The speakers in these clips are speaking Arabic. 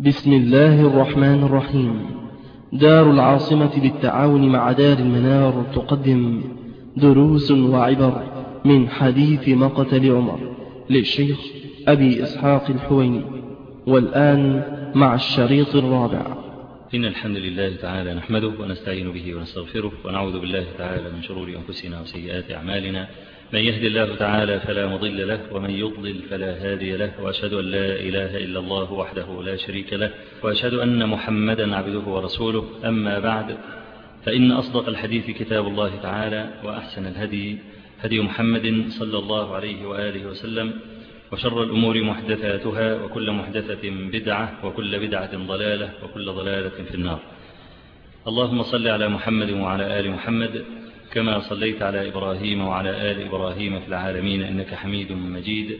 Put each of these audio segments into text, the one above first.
بسم الله الرحمن الرحيم. دار العاصمة للتعاون مع دار المنار تقدم. دروس وعبر من حديث مقتل عمر للشيخ أبي إسحاق الحويني. والآن مع الشريط الرابع. إن الحمد لله تعالى نحمده ونستعين به ونستغفره ونعوذ بالله تعالى من شرور أنفسنا وسيئات أعمالنا. من يهد الله تعالى فلا مضل له ومن يضلل فلا هادي له وأشهد أن لا إله إلا الله وحده لا شريك له وأشهد أن محمدا عبده ورسوله. أما بعد فإن أصدق الحديث كتاب الله تعالى وأحسن الهدي هدي محمد صلى الله عليه وآله وسلم وشر الأمور محدثاتها وكل محدثة بدعة وكل بدعة ضلالة وكل ضلالة في النار. اللهم صل على محمد وعلى آل محمد كما صليت على إبراهيم وعلى آل إبراهيم في العالمين إنك حميد مجيد.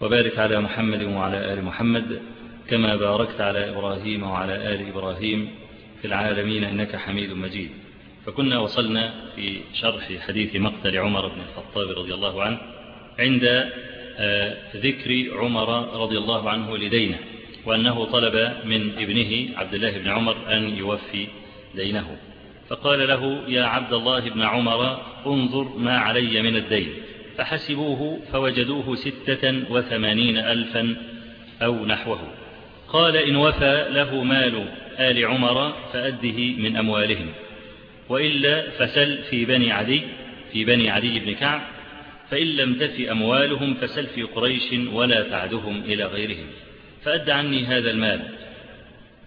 وبارك على محمد وعلى آل محمد كما باركت على إبراهيم وعلى آل إبراهيم في العالمين إنك حميد مجيد. فكنا وصلنا في شرح حديث مقتل عمر بن الخطاب رضي الله عنه عند ذكر عمر رضي الله والديه لدينه وأنه طلب من ابنه عبد الله بن عمر أن يوفي دينه. فقال له يا عبد الله بن عمر انظر ما علي من الدين. فحسبوه فوجدوه ستة وثمانين ألفا أو نحوه. قال إن وفى له مال آل عمر فأده من أموالهم وإلا فسل في بني عدي في بني عدي بن كعب فإن لم تف أموالهم فسل في قريش ولا تعدهم إلى غيرهم فأد عني هذا المال.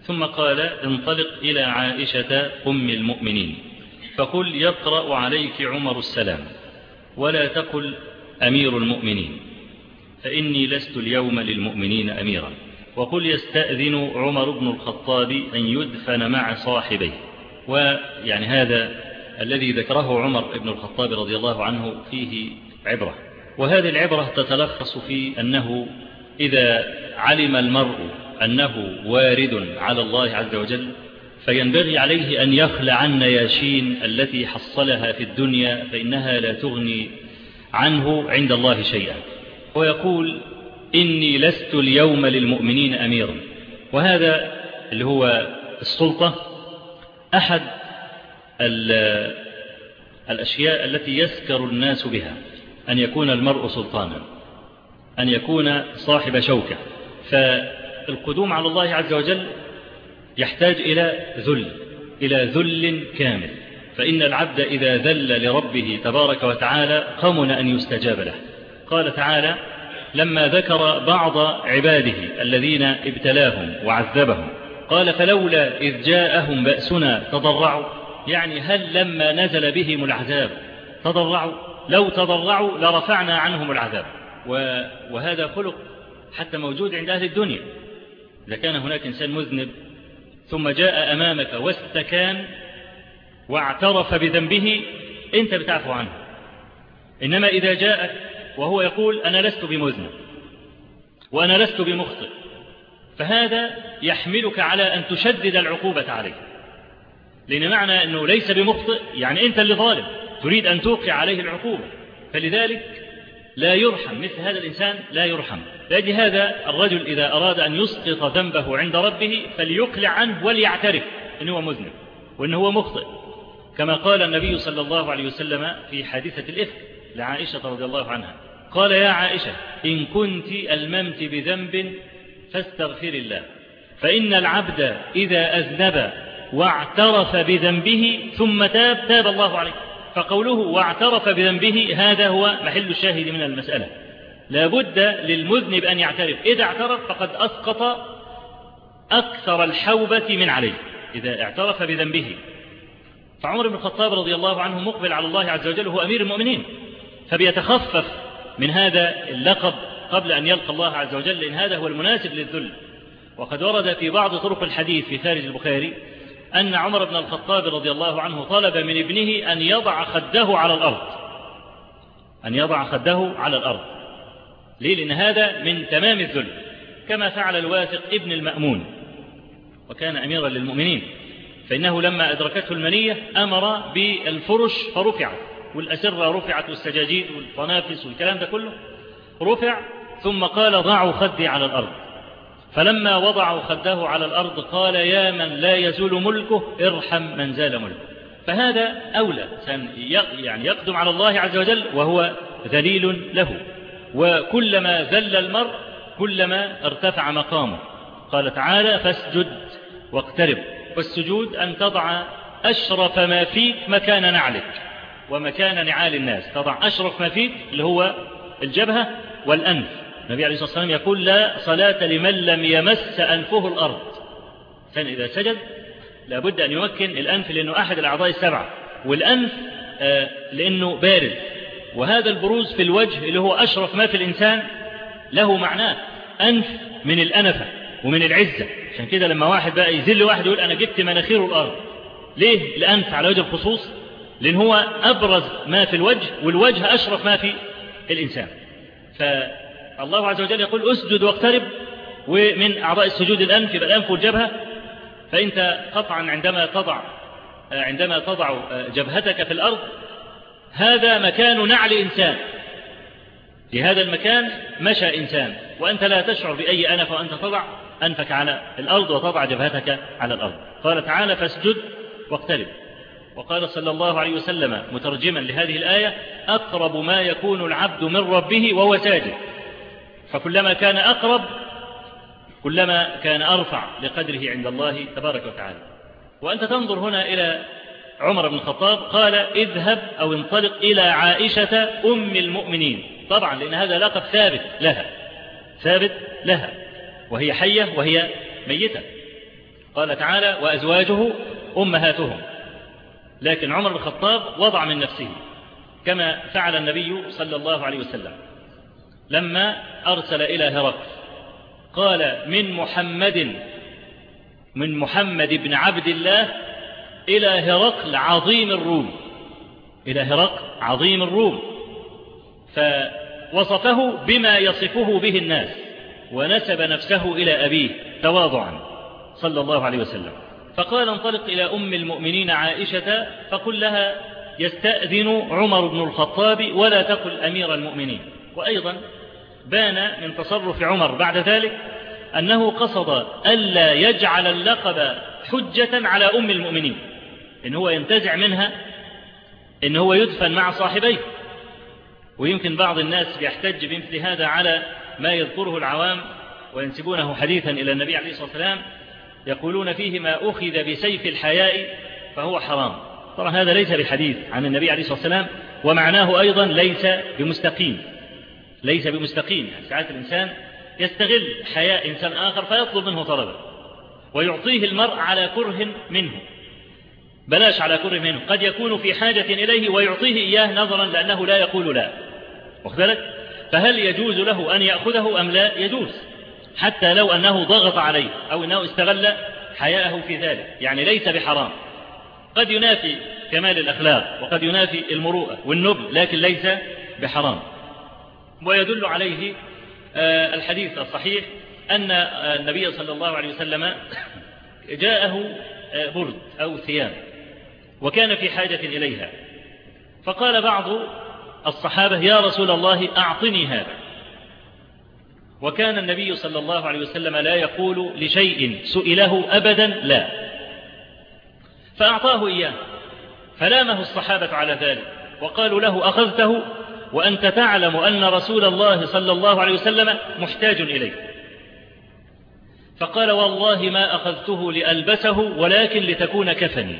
ثم قال انطلق إلى عائشة أم المؤمنين. فقل يقرأ عليك عمر السلام ولا تقل أمير المؤمنين فإني لست اليوم للمؤمنين أميرا. وقل يستأذن عمر بن الخطاب أن يدفن مع صاحبيه. ويعني هذا الذي ذكره عمر بن الخطاب رضي الله عنه فيه عبرة. وهذه العبرة تتلخص في أنه إذا علم المرء أنه وارد على الله عز وجل فينبغي عليه أن يخلع عن نياشين التي حصلها في الدنيا فإنها لا تغني عنه عند الله شيئا. ويقول إني لست اليوم للمؤمنين أميرا وهذا اللي هو السلطة أحد الأشياء التي يسكر الناس بها أن يكون المرء سلطانا أن يكون صاحب شوكة. فالقدوم على الله عز وجل يحتاج إلى ذل إلى ذل كامل. فإن العبد إذا ذل لربه تبارك وتعالى قمن أن يستجاب له. قال تعالى لما ذكر بعض عباده الذين ابتلاهم وعذبهم قال فلولا إذ جاءهم بأسنا تضرعوا. يعني هل لما نزل بهم العذاب تضرعوا؟ لو تضرعوا لرفعنا عنهم العذاب. وهذا خلق حتى موجود عند أهل الدنيا. إذا كان هناك إنسان مذنب ثم جاء أمامك واستكان واعترف بذنبه أنت بتعفو عنه. إنما إذا جاءك وهو يقول أنا لست بمذنب وأنا لست بمخطئ فهذا يحملك على أن تشدد العقوبة عليه لأن معنى أنه ليس بمخطئ يعني أنت اللي ظالم تريد أن توقع عليه العقوبة. فلذلك لا يرحم مثل هذا الإنسان لا يرحم. لأجل هذا الرجل إذا أراد أن يسقط ذنبه عند ربه فليقلع عنه وليعترف أنه مذنب وأنه هو مخطئ. كما قال النبي صلى الله عليه وسلم في حادثة الإفك لعائشة رضي الله عنها. قال يا عائشة إن كنت ألممت بذنب فاستغفر الله. فإن العبد إذا أذنب واعترف بذنبه ثم تاب تاب الله عليه. فقوله واعترف بذنبه هذا هو محل الشاهد من المسألة. لا بد للمذنب أن يعترف. إذا اعترف فقد أسقط أكثر الحوبة من عليه. إذا اعترف بذنبه. فعمر بن الخطاب رضي الله عنه مقبل على الله عز وجل هو أمير المؤمنين. فبيتخفف من هذا اللقب قبل أن يلقى الله عز وجل إن هذا هو المناسب للذل. وقد ورد في بعض طرق الحديث في خارج البخاري أن عمر بن الخطاب رضي الله عنه طلب من ابنه أن يضع خده على الأرض. أن يضع خده على الأرض. ليه؟ لأن هذا من تمام الذل. كما فعل الواثق ابن المأمون. وكان أميرا للمؤمنين. فإنه لما أدركته المنية أمر بالفرش فرفعت والأسرة رفعت والسجاجيد والطنافس والكلام ده كله. رفع ثم قال ضعوا خدي على الأرض. فلما وضعوا خده على الأرض قال يا من لا يزول ملكه ارحم من زال ملكه. فهذا أولى يعني يقدم على الله عز وجل وهو ذليل له. وكلما ذل المرء كلما ارتفع مقامه. قال تعالى فاسجد واقترب. والسجود أن تضع أشرف ما فيك مكان نعلك ومكان نعال الناس. تضع أشرف ما فيك اللي هو الجبهة والأنف. النبي عليه الصلاة والسلام يقول لا صلاة لمن لم يمس أنفه الأرض. فإن إذا سجد لابد أن يمكن الأنف لأنه أحد الأعضاء السبعة والأنف آه، لأنه بارز وهذا البروز في الوجه اللي هو أشرف ما في الإنسان له معناه أنف من الأنفة ومن العزة. عشان كده لما واحد بقى يزل واحد يقول أنا جبت مناخير الأرض. ليه؟ الأنف على وجه الخصوص لأن هو أبرز ما في الوجه والوجه أشرف ما في الإنسان. فالله عز وجل يقول أسجد واقترب ومن أعضاء السجود الأنف يبقى الأنف والجبهة. فأنت قطعا عندما تضع عندما تضع جبهتك في الأرض هذا مكان نعل إنسان. في هذا المكان مشى إنسان. وأنت لا تشعر بأي أنف وأنت تضع أنفك على الأرض وتضع جبهتك على الأرض. قال تعالى فاسجد واقترب. وقال صلى الله عليه وسلم مترجما لهذه الآية أقرب ما يكون العبد من ربه وهو ساجد فكلما كان أقرب كلما كان أرفع لقدره عند الله تبارك وتعالى. وأنت تنظر هنا إلى عمر بن الخطاب قال اذهب أو انطلق إلى عائشة أم المؤمنين. طبعا لأن هذا لقب ثابت لها ثابت لها. وهي حية وهي ميتة. قال تعالى وأزواجه أمهاتهم. لكن عمر بن الخطاب وضع من نفسه كما فعل النبي صلى الله عليه وسلم. لما أرسل إلى هرقل. قال من محمد من محمد بن عبد الله إلى هرقل عظيم الروم إلى هرقل عظيم الروم. فوصفه بما يصفه به الناس ونسب نفسه إلى أبيه تواضعا صلى الله عليه وسلم. فقال انطلق إلى أم المؤمنين عائشة فقل لها يستأذن عمر بن الخطاب ولا تقل أمير المؤمنين. وأيضا بان من تصرف عمر بعد ذلك أنه قصد ألا يجعل اللقب حجة على أم المؤمنين إن هو ينتزع منها إن هو يدفن مع صاحبيه. ويمكن بعض الناس يحتج بمثل هذا على ما يذكره العوام وينسبونه حديثا إلى النبي عليه الصلاة والسلام يقولون فيه ما أخذ بسيف الحياء فهو حرام. طبعا هذا ليس بحديث عن النبي عليه الصلاة والسلام ومعناه أيضا ليس بمستقيم. ليس بمستقيم. يعني ساعات الإنسان يستغل حياء إنسان آخر فيطلب منه طلبا ويعطيه المرء على كره منه. بلاش على كره منه. قد يكون في حاجة إليه ويعطيه إياه نظرا لأنه لا يقول لا. واخذلك فهل يجوز له أن يأخذه أم لا؟ يجوز. حتى لو أنه ضغط عليه أو أنه استغل حياءه في ذلك. يعني ليس بحرام. قد ينافي كمال الأخلاق وقد ينافي المروءة والنبل لكن ليس بحرام. ويدل عليه آه، الحديث الصحيح أن آه، النبي صلى الله عليه وسلم جاءه آه، برد أو ثياب وكان في حاجة إليها. فقال بعض الصحابة يا رسول الله أعطني هذا. وكان النبي صلى الله عليه وسلم لا يقول لشيء سئله أبدا لا. فأعطاه إياه فلامه الصحابة على ذلك وقالوا له أخذته؟ وأنت تعلم أن رسول الله صلى الله عليه وسلم محتاج إليه فقال والله ما أخذته لألبسه ولكن لتكون كفني.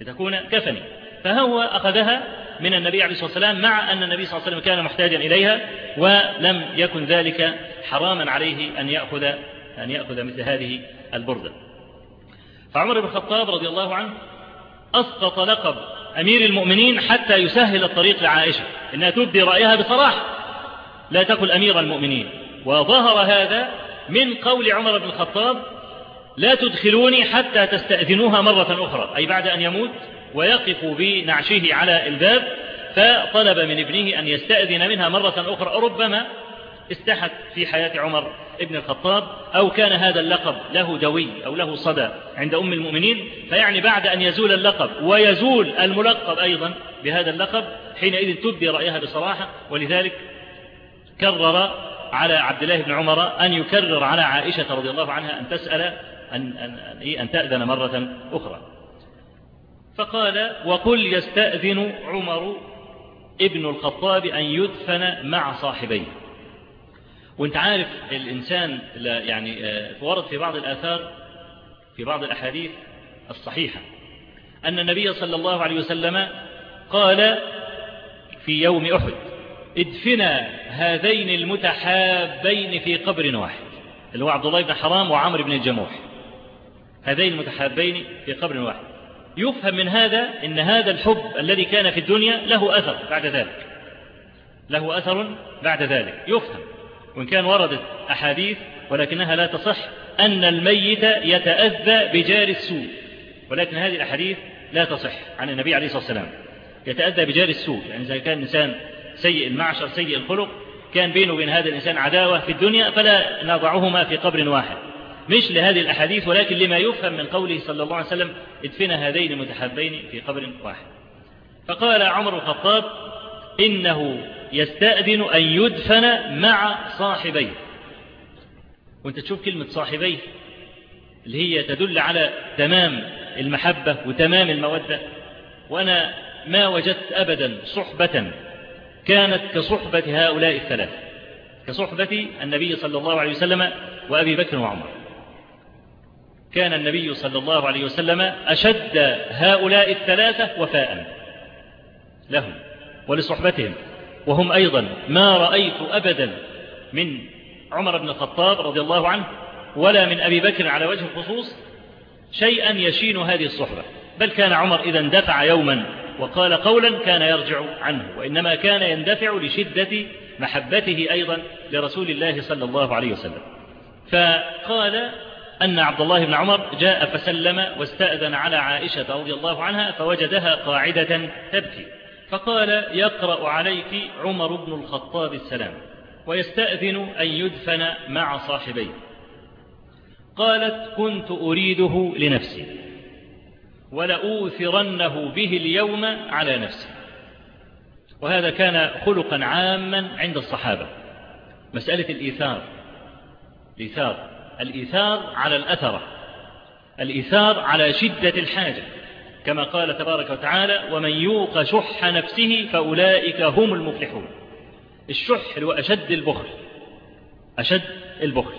لتكون كفني. فهو أخذها من النبي عليه الصلاة والسلام مع أن النبي صلى الله عليه وسلم كان محتاجا إليها ولم يكن ذلك حراما عليه أن يأخذ, أن يأخذ مثل هذه البردة فعمر بن الخطاب رضي الله عنه أسقط لقب أمير المؤمنين حتى يسهل الطريق لعائشة إنها تبدي رأيها بصراحة لا تقل أمير المؤمنين. وظهر هذا من قول عمر بن الخطاب لا تدخلوني حتى تستأذنوها مرة أخرى. أي بعد أن يموت ويقف بنعشه على الباب فطلب من ابنه أن يستأذن منها مرة أخرى ربما استحت في حياة عمر ابن الخطاب أو كان هذا اللقب له دوي أو له صدى عند أم المؤمنين فيعني بعد أن يزول اللقب ويزول الملقب أيضا بهذا اللقب حينئذ تبدي رأيها بصراحة ولذلك كرر على عبد الله بن عمر أن يكرر على عائشة رضي الله عنها أن تسأل أن, أن, أن, أن تأذن مرة أخرى. فقال وقل يستأذن عمر ابن الخطاب أن يدفن مع صاحبيه. وانت عارف الإنسان يعني ورد في بعض الآثار في بعض الأحاديث الصحيحة أن النبي صلى الله عليه وسلم قال في يوم أحد ادفنا هذين المتحابين في قبر واحد اللي هو عبد الله بن حرام وعمر بن الجموح. هذين المتحابين في قبر واحد. يفهم من هذا إن هذا الحب الذي كان في الدنيا له أثر بعد ذلك. له أثر بعد ذلك. يفهم. وإن كان وردت أحاديث ولكنها لا تصح أن الميت يتأذى بجار السوء. ولكن هذه الأحاديث لا تصح عن النبي عليه الصلاة والسلام. يتأذى بجار السوء. يعني إذا كان إنسان سيء المعشر سيء الخلق كان بينه وبين هذا الإنسان عداوة في الدنيا فلا نضعهما في قبر واحد. مش لهذه الأحاديث ولكن لما يفهم من قوله صلى الله عليه وسلم ادفن هذين المتحبين في قبر واحد. فقال عمر الخطاب إنه يستأذن أن يدفن مع صاحبيه. وانت تشوف كلمة صاحبيه اللي هي تدل على تمام المحبة وتمام المودة. وأنا ما وجدت أبدا صحبة كانت كصحبة هؤلاء الثلاثة كصحبة النبي صلى الله عليه وسلم وأبي بكر وعمر. كان النبي صلى الله عليه وسلم أشد هؤلاء الثلاثة وفاء لهم ولصحبتهم. وهم أيضا ما رأيت أبدا من عمر بن الخطاب رضي الله عنه ولا من أبي بكر على وجه الخصوص شيئا يشين هذه الصحبة. بل كان عمر إذا اندفع يوما وقال قولا كان يرجع عنه وإنما كان يندفع لشدة محبته أيضا لرسول الله صلى الله عليه وسلم. فقال أن عبد الله بن عمر جاء فسلم واستأذن على عائشة رضي الله عنها فوجدها قاعدة تبكي. فقال يقرأ عليك عمر بن الخطاب السلام ويستأذن أن يدفن مع صاحبيه. قالت كنت أريده لنفسي ولأوثرنه به اليوم على نفسي. وهذا كان خلقا عاما عند الصحابة. مسألة الإيثار. الإيثار. الإيثار على الأثرة. الإيثار على شدة الحاجة. كما قال تبارك وتعالى ومن يوق شح نفسه فأولئك هم المفلحون. الشح هو أشد البخل أشد البخل.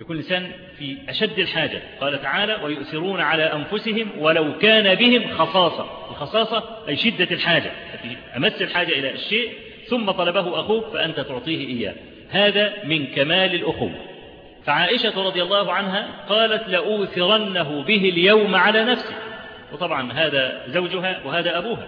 يكون الإنسان في أشد الحاجة. قال تعالى ويؤثرون على أنفسهم ولو كان بهم خصاصة. الخصاصة أي شدة الحاجة أمس الحاجة إلى الشيء ثم طلبه أخوك فأنت تعطيه إياه. هذا من كمال الأخوة. فعائشة رضي الله عنها قالت لأوثرنه به اليوم على نفسي. وطبعا هذا زوجها وهذا أبوها.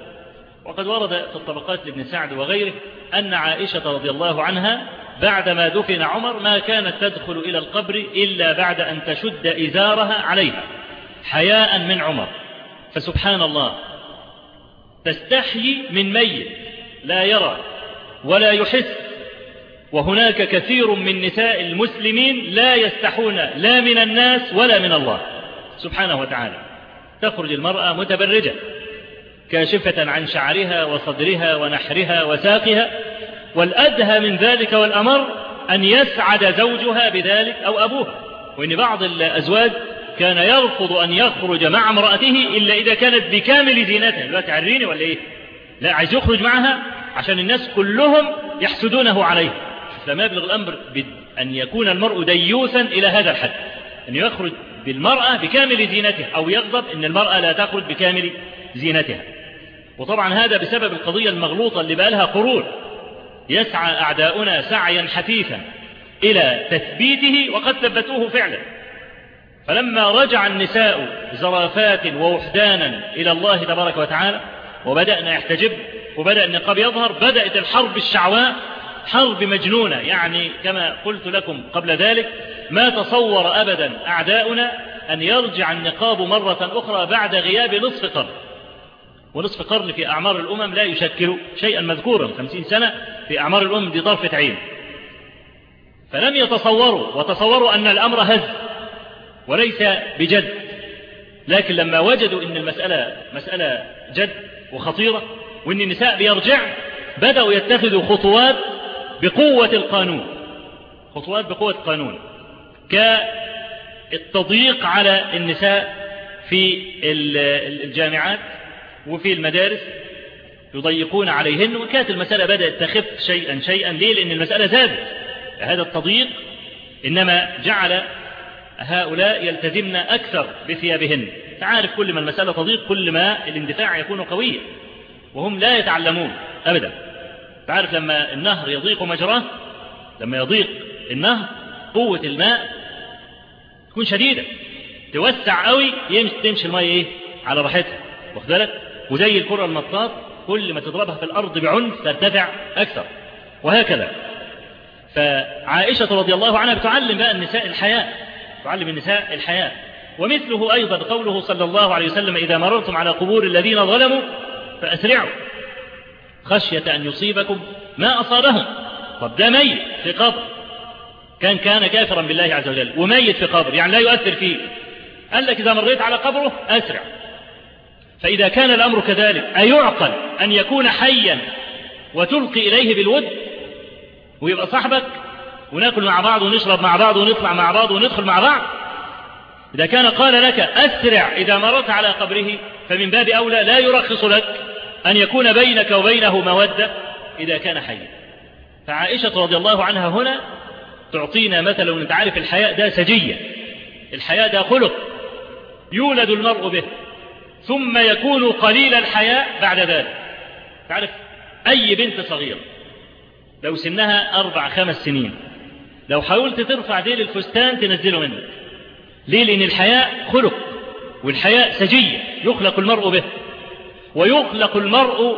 وقد ورد في الطبقات لابن سعد وغيره أن عائشة رضي الله عنها بعدما دفن عمر ما كانت تدخل إلى القبر إلا بعد أن تشد إزارها عليها حياء من عمر. فسبحان الله تستحيي من ميت لا يرى ولا يحس. وهناك كثير من نساء المسلمين لا يستحون لا من الناس ولا من الله. سبحانه وتعالى. تخرج المرأة متبرجة كاشفة عن شعرها وصدرها ونحرها وساقها والأدهى من ذلك والأمر أن يسعد زوجها بذلك أو أبوها وإن بعض الأزواج كان يرفض أن يخرج مع امرأته إلا إذا كانت بكامل زينتها لا تعريني ولا إيه؟ لا عايز يخرج معها عشان الناس كلهم يحسدونه عليه. لما يبلغ الأمر أن يكون المرء ديوثا إلى هذا الحد أن يخرج بالمرأة بكامل زينتها أو يغضب أن المرأة لا تخرج بكامل زينتها. وطبعا هذا بسبب القضية المغلوطة اللي بقى لها قرون. يسعى أعداؤنا سعيا حثيثا إلى تثبيته وقد ثبتوه فعلا. فلما رجع النساء زرافات ووحدانا إلى الله تبارك وتعالى وبدأنا يحتجب وبدأ النقاب يظهر بدأت الحرب الشعواء حرب مجنونة يعني كما قلت لكم قبل ذلك ما تصور أبدا أعداؤنا أن يرجع النقاب مرة أخرى بعد غياب نصف قرن. ونصف قرن في أعمار الأمم لا يشكل شيئا مذكورا. خمسين سنة في أعمار الأمم دي طرفة عين. فلم يتصوروا وتصوروا أن الأمر هز وليس بجد. لكن لما وجدوا أن المسألة مسألة جد وخطيرة وأن النساء بيرجع بدأوا يتخذوا خطوات بقوة القانون. خطوات بقوة القانون. كالتضييق على النساء في الجامعات وفي المدارس يضيقون عليهن وكانت المسألة بدأت تخف شيئا شيئا. ليه؟ لأن المسألة زادت. هذا التضييق إنما جعل هؤلاء يلتزمن أكثر بثيابهن. تعرف كل ما المسألة تضيق كل ما الاندفاع يكون قويا وهم لا يتعلمون أبدا. تعرف لما النهر يضيق مجراه؟ لما يضيق النهر قوة الماء تكون شديدة. توسع قوي تمشي المية إيه؟ على راحتها. واخد بالك؟ وزي الكرة المطاط كل ما تضربها في الأرض بعنف ترتفع أكثر. وهكذا. فعائشة رضي الله عنها بتعلم بقى النساء الحياة. تعلم النساء الحياة. ومثله أيضا قوله صلى الله عليه وسلم إذا مررتم على قبور الذين ظلموا فأسرعوا. خشية أن يصيبكم ما أصابهم. طب ده ميت في قبر. كان كان كافرا بالله عز وجل وميت في قبر يعني لا يؤثر فيه. قال لك إذا مريت على قبره أسرع. فإذا كان الأمر كذلك أيعقل أن يكون حيا وتلقي إليه بالود؟ ويبقى صاحبك؟ ونأكل مع بعض ونشرب مع بعض ونطلع مع بعض وندخل مع بعض؟ إذا كان قال لك أسرع إذا مررت على قبره فمن باب أولى لا يرخص لك أن يكون بينك وبينه مودة إذا كان حيا. فعائشة رضي الله عنها هنا تعطينا مثلا وانت عارف الحياء ده سجية. الحياء ده خلق يولد المرء به ثم يكون قليل الحياء بعد ذلك. تعرف أي بنت صغيرة لو سنها أربع خمس سنين لو حاولت ترفع ديل الفستان تنزله منك. ليه؟ لأن الحياء خلق والحياء سجية يخلق المرء به. ويخلق المرء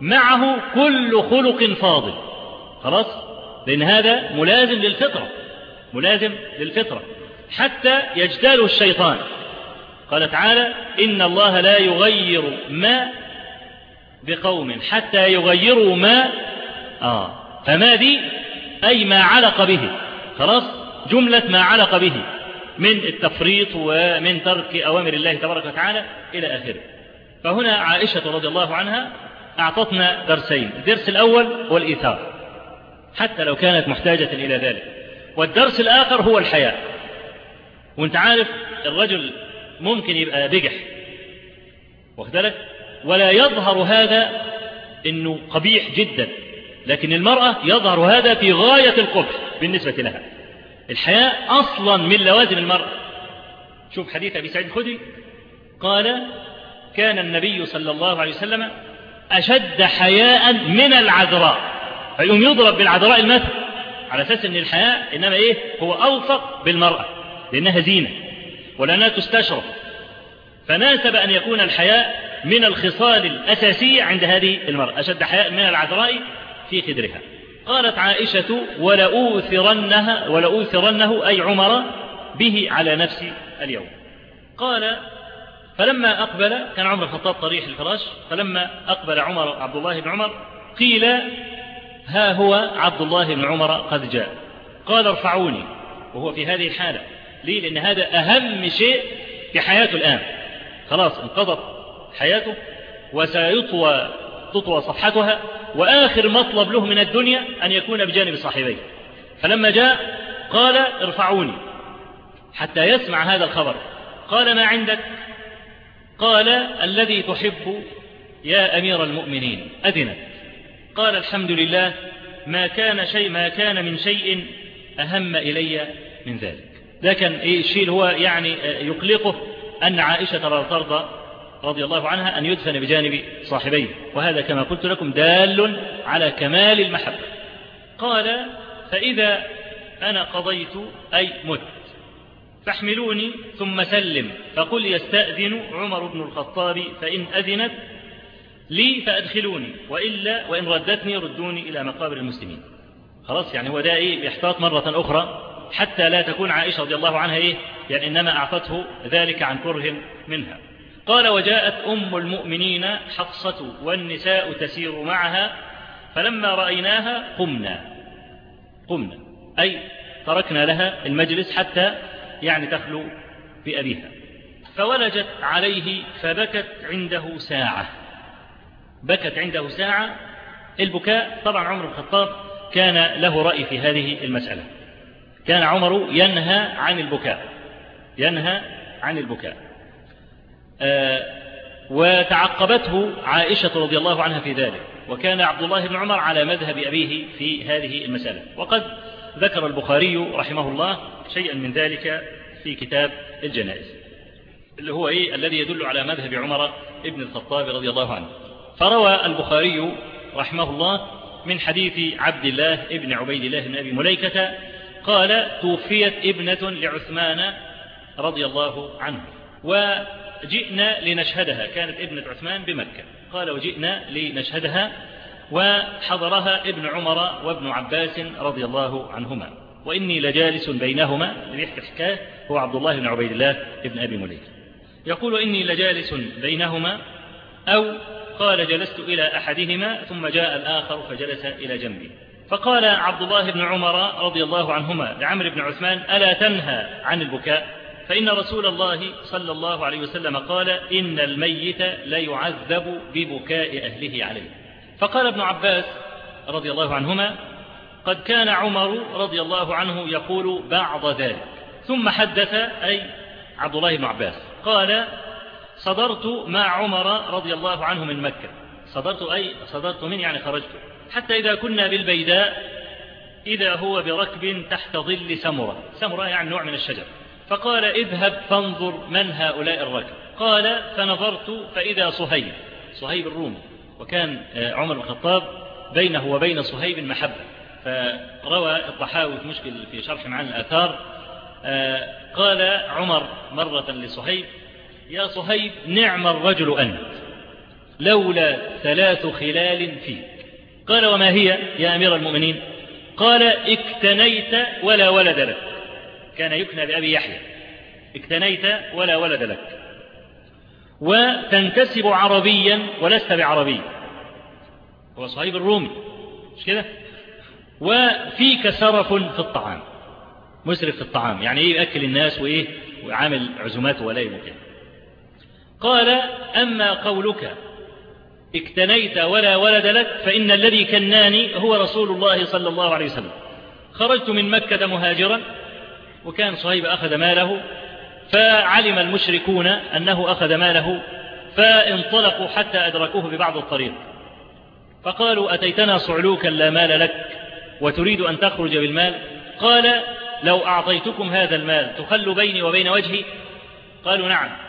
معه كل خلق فاضل. خلاص؟ لأن هذا ملازم للفطرة ملازم للفطرة. حتى يجتاله الشيطان. قال تعالى إن الله لا يغير ما بقوم حتى يغيروا ما آه فما دي أي ما علق به. خلاص؟ جملة ما علق به. من التفريط ومن ترك أوامر الله تبارك وتعالى إلى آخره. فهنا عائشة رضي الله عنها أعطتنا درسين الدرس الأول هو الإيثار حتى لو كانت محتاجة إلى ذلك. والدرس الآخر هو الحياء وأنت عارف الرجل ممكن يبقى بجح واخدلك ولا يظهر هذا إنه قبيح جدا. لكن المرأة يظهر هذا في غاية القبح بالنسبة لها. الحياء أصلا من لوازم المرأة. شوف حديث أبي سعيد الخدري. قال كان النبي صلى الله عليه وسلم أشد حياء من العذراء. فيقوم يضرب بالعذراء المثل على أساس أن الحياء إنما إيه؟ هو أوفق بالمرأة لأنها زينة ولأنها تستشرف. فناسب أن يكون الحياء من الخصال الأساسية عند هذه المرأة أشد حياء من العذراء في خدرها. قالت عائشة ولأوثرنها ولأوثرنه أي عمر به على نفسي اليوم. قال فلما أقبل كان عمر الخطاب طريح الفراش فلما أقبل عمر عبد الله بن عمر قيل ها هو عبد الله بن عمر قد جاء. قال ارفعوني. وهو في هذه الحالة. ليه؟ لأن هذا أهم شيء في حياته الآن. خلاص انقضت حياته وسيطوى تطوى صفحتها وآخر مطلب له من الدنيا أن يكون بجانب صاحبيه. فلما جاء قال ارفعوني. حتى يسمع هذا الخبر. قال ما عندك؟ قال الذي تحب يا أمير المؤمنين. أذنت. قال الحمد لله ما كان شيء ما كان من شيء أهم إلي من ذلك. لكن إيه الشيء هو يعني يقلقه أن عائشة ترضى رضي الله عنها أن يدفن بجانب صاحبيه. وهذا كما قلت لكم دال على كمال المحبة. قال فإذا أنا قضيت أي مت فاحملوني ثم سلم. فقل يستأذن عمر بن الخطاب فإن أذنت لي فأدخلوني وإلا وإن ردتني ردوني إلى مقابر المسلمين. خلاص يعني هو ده إيه بيحتاط مرة أخرى حتى لا تكون عائشة رضي الله عنها إيه؟ يعني إنما أعطته ذلك عن كره منها. قال وجاءت أم المؤمنين حفصة والنساء تسير معها فلما رأيناها قمنا. قمنا أي تركنا لها المجلس حتى يعني تخلو بأبيها. فولجت عليه فبكت عنده ساعة. بكت عنده ساعة. البكاء طبعا عمر الخطاب كان له رأي في هذه المسألة. كان عمر ينهى عن البكاء. ينهى عن البكاء. وتعقبته عائشة رضي الله عنها في ذلك. وكان عبد الله بن عمر على مذهب أبيه في هذه المسألة. وقد ذكر البخاري رحمه الله شيئا من ذلك في كتاب الجنائز. اللي هو إيه؟ الذي يدل على مذهب عمر ابن الخطاب رضي الله عنه. فروى البخاري رحمه الله من حديث عبد الله ابن عبيد الله بن أبي مليكة قال توفيت ابنة لعثمان رضي الله عنه وجئنا لنشهدها كانت ابنة عثمان بمكة. قال وجئنا لنشهدها وحضرها ابن عمر وابن عباس رضي الله عنهما. وإني لجالس بينهما اللي يحكي الحكاية هو عبد الله بن عبيد الله بن أبي مليكة. يقول إني لجالس بينهما أو قال جلست إلى أحدهما ثم جاء الآخر فجلس إلى جنبي. فقال عبد الله بن عمر رضي الله عنهما لعمر بن عثمان ألا تنهى عن البكاء؟ فإن رسول الله صلى الله عليه وسلم قال إن الميت ليعذب ببكاء أهله عليه. فقال ابن عباس رضي الله عنهما قد كان عمر رضي الله عنه يقول بعض ذلك ثم حدث أي عبد الله بن عباس قال صدرت مع عمر رضي الله عنه من مكة. صدرت أي؟ صدرت من يعني خرجت. حتى إذا كنا بالبيداء إذا هو بركب تحت ظل سمرة. سمرة يعني نوع من الشجر. فقال اذهب فانظر من هؤلاء الركب. قال فنظرت فإذا صهيب. صهيب الرومي. وكان عمر بن الخطاب بينه وبين صهيب محبة. فروى الطحاوي في مشكل في شرح معاني الآثار قال عمر مرة لصهيب يا صهيب نعم الرجل أنت. لولا ثلاث خلال فيك. قال وما هي يا أمير المؤمنين؟ قال اكتنيت ولا ولد لك. كان يكنى بأبي يحيى. اكتنيت ولا ولد لك. وتنتسب عربيا ولست بعربي. هو صهيب الرومي. مش كده؟ وفيك سرف في الطعام. مسرف في الطعام. يعني إيه يأكل الناس وإيه؟ وعامل عزومات ولايم وكده قال أما قولك اكتنيت ولا ولد لك فإن الذي كناني هو رسول الله صلى الله عليه وسلم. خرجت من مكة مهاجرا وكان صهيب أخذ ماله فعلم المشركون أنه أخذ ماله فانطلقوا حتى أدركوه ببعض الطريق. فقالوا أتيتنا صعلوكا لا مال لك وتريد أن تخرج بالمال؟ قال لو أعطيتكم هذا المال تخلوا بيني وبين وجهي؟ قالوا نعم.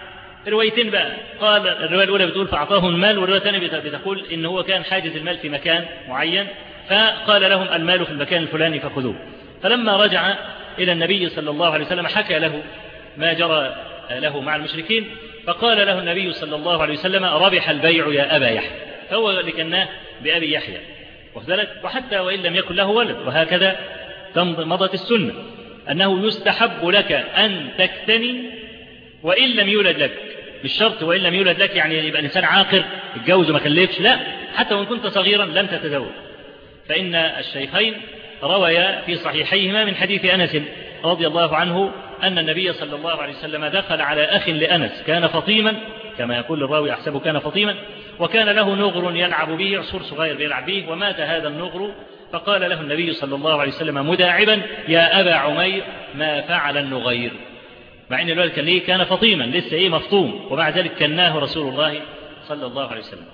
روايتين بقى. قال الرواية الأولى بتقول فأعطاهم المال والرواية الثانية بتقول إن هو كان حاجز المال في مكان معين فقال لهم المال في المكان الفلاني فخذوه. فلما رجع إلى النبي صلى الله عليه وسلم حكى له ما جرى له مع المشركين فقال له النبي صلى الله عليه وسلم ربح البيع يا أبا يحيى. فهو اللي كناه بأبي يحيى. وذلك وحتى وإن لم يكن له ولد. وهكذا مضت السنة. أنه يستحب لك أن تكتني وإن لم يولد لك. مش شرط وإن لم يولد لك يعني يبقى الإنسان عاقر اتجوز وما خلفش لا حتى وإن كنت صغيرا لم تتزوج. فإن الشيخين رويا في صحيحيهما من حديث أنس رضي الله عنه أن النبي صلى الله عليه وسلم دخل على أخ لأنس كان فطيما كما يقول الراوي أحسبه كان فطيما وكان له نغر يلعب به عصور صغير يلعب به ومات هذا النغر فقال له النبي صلى الله عليه وسلم مداعبا يا أبا عمير ما فعل النغير؟ مع أن الولد كان, إيه كان فطيما لسه إيه مفطوم. ومع ذلك كناه رسول الله صلى الله عليه وسلم.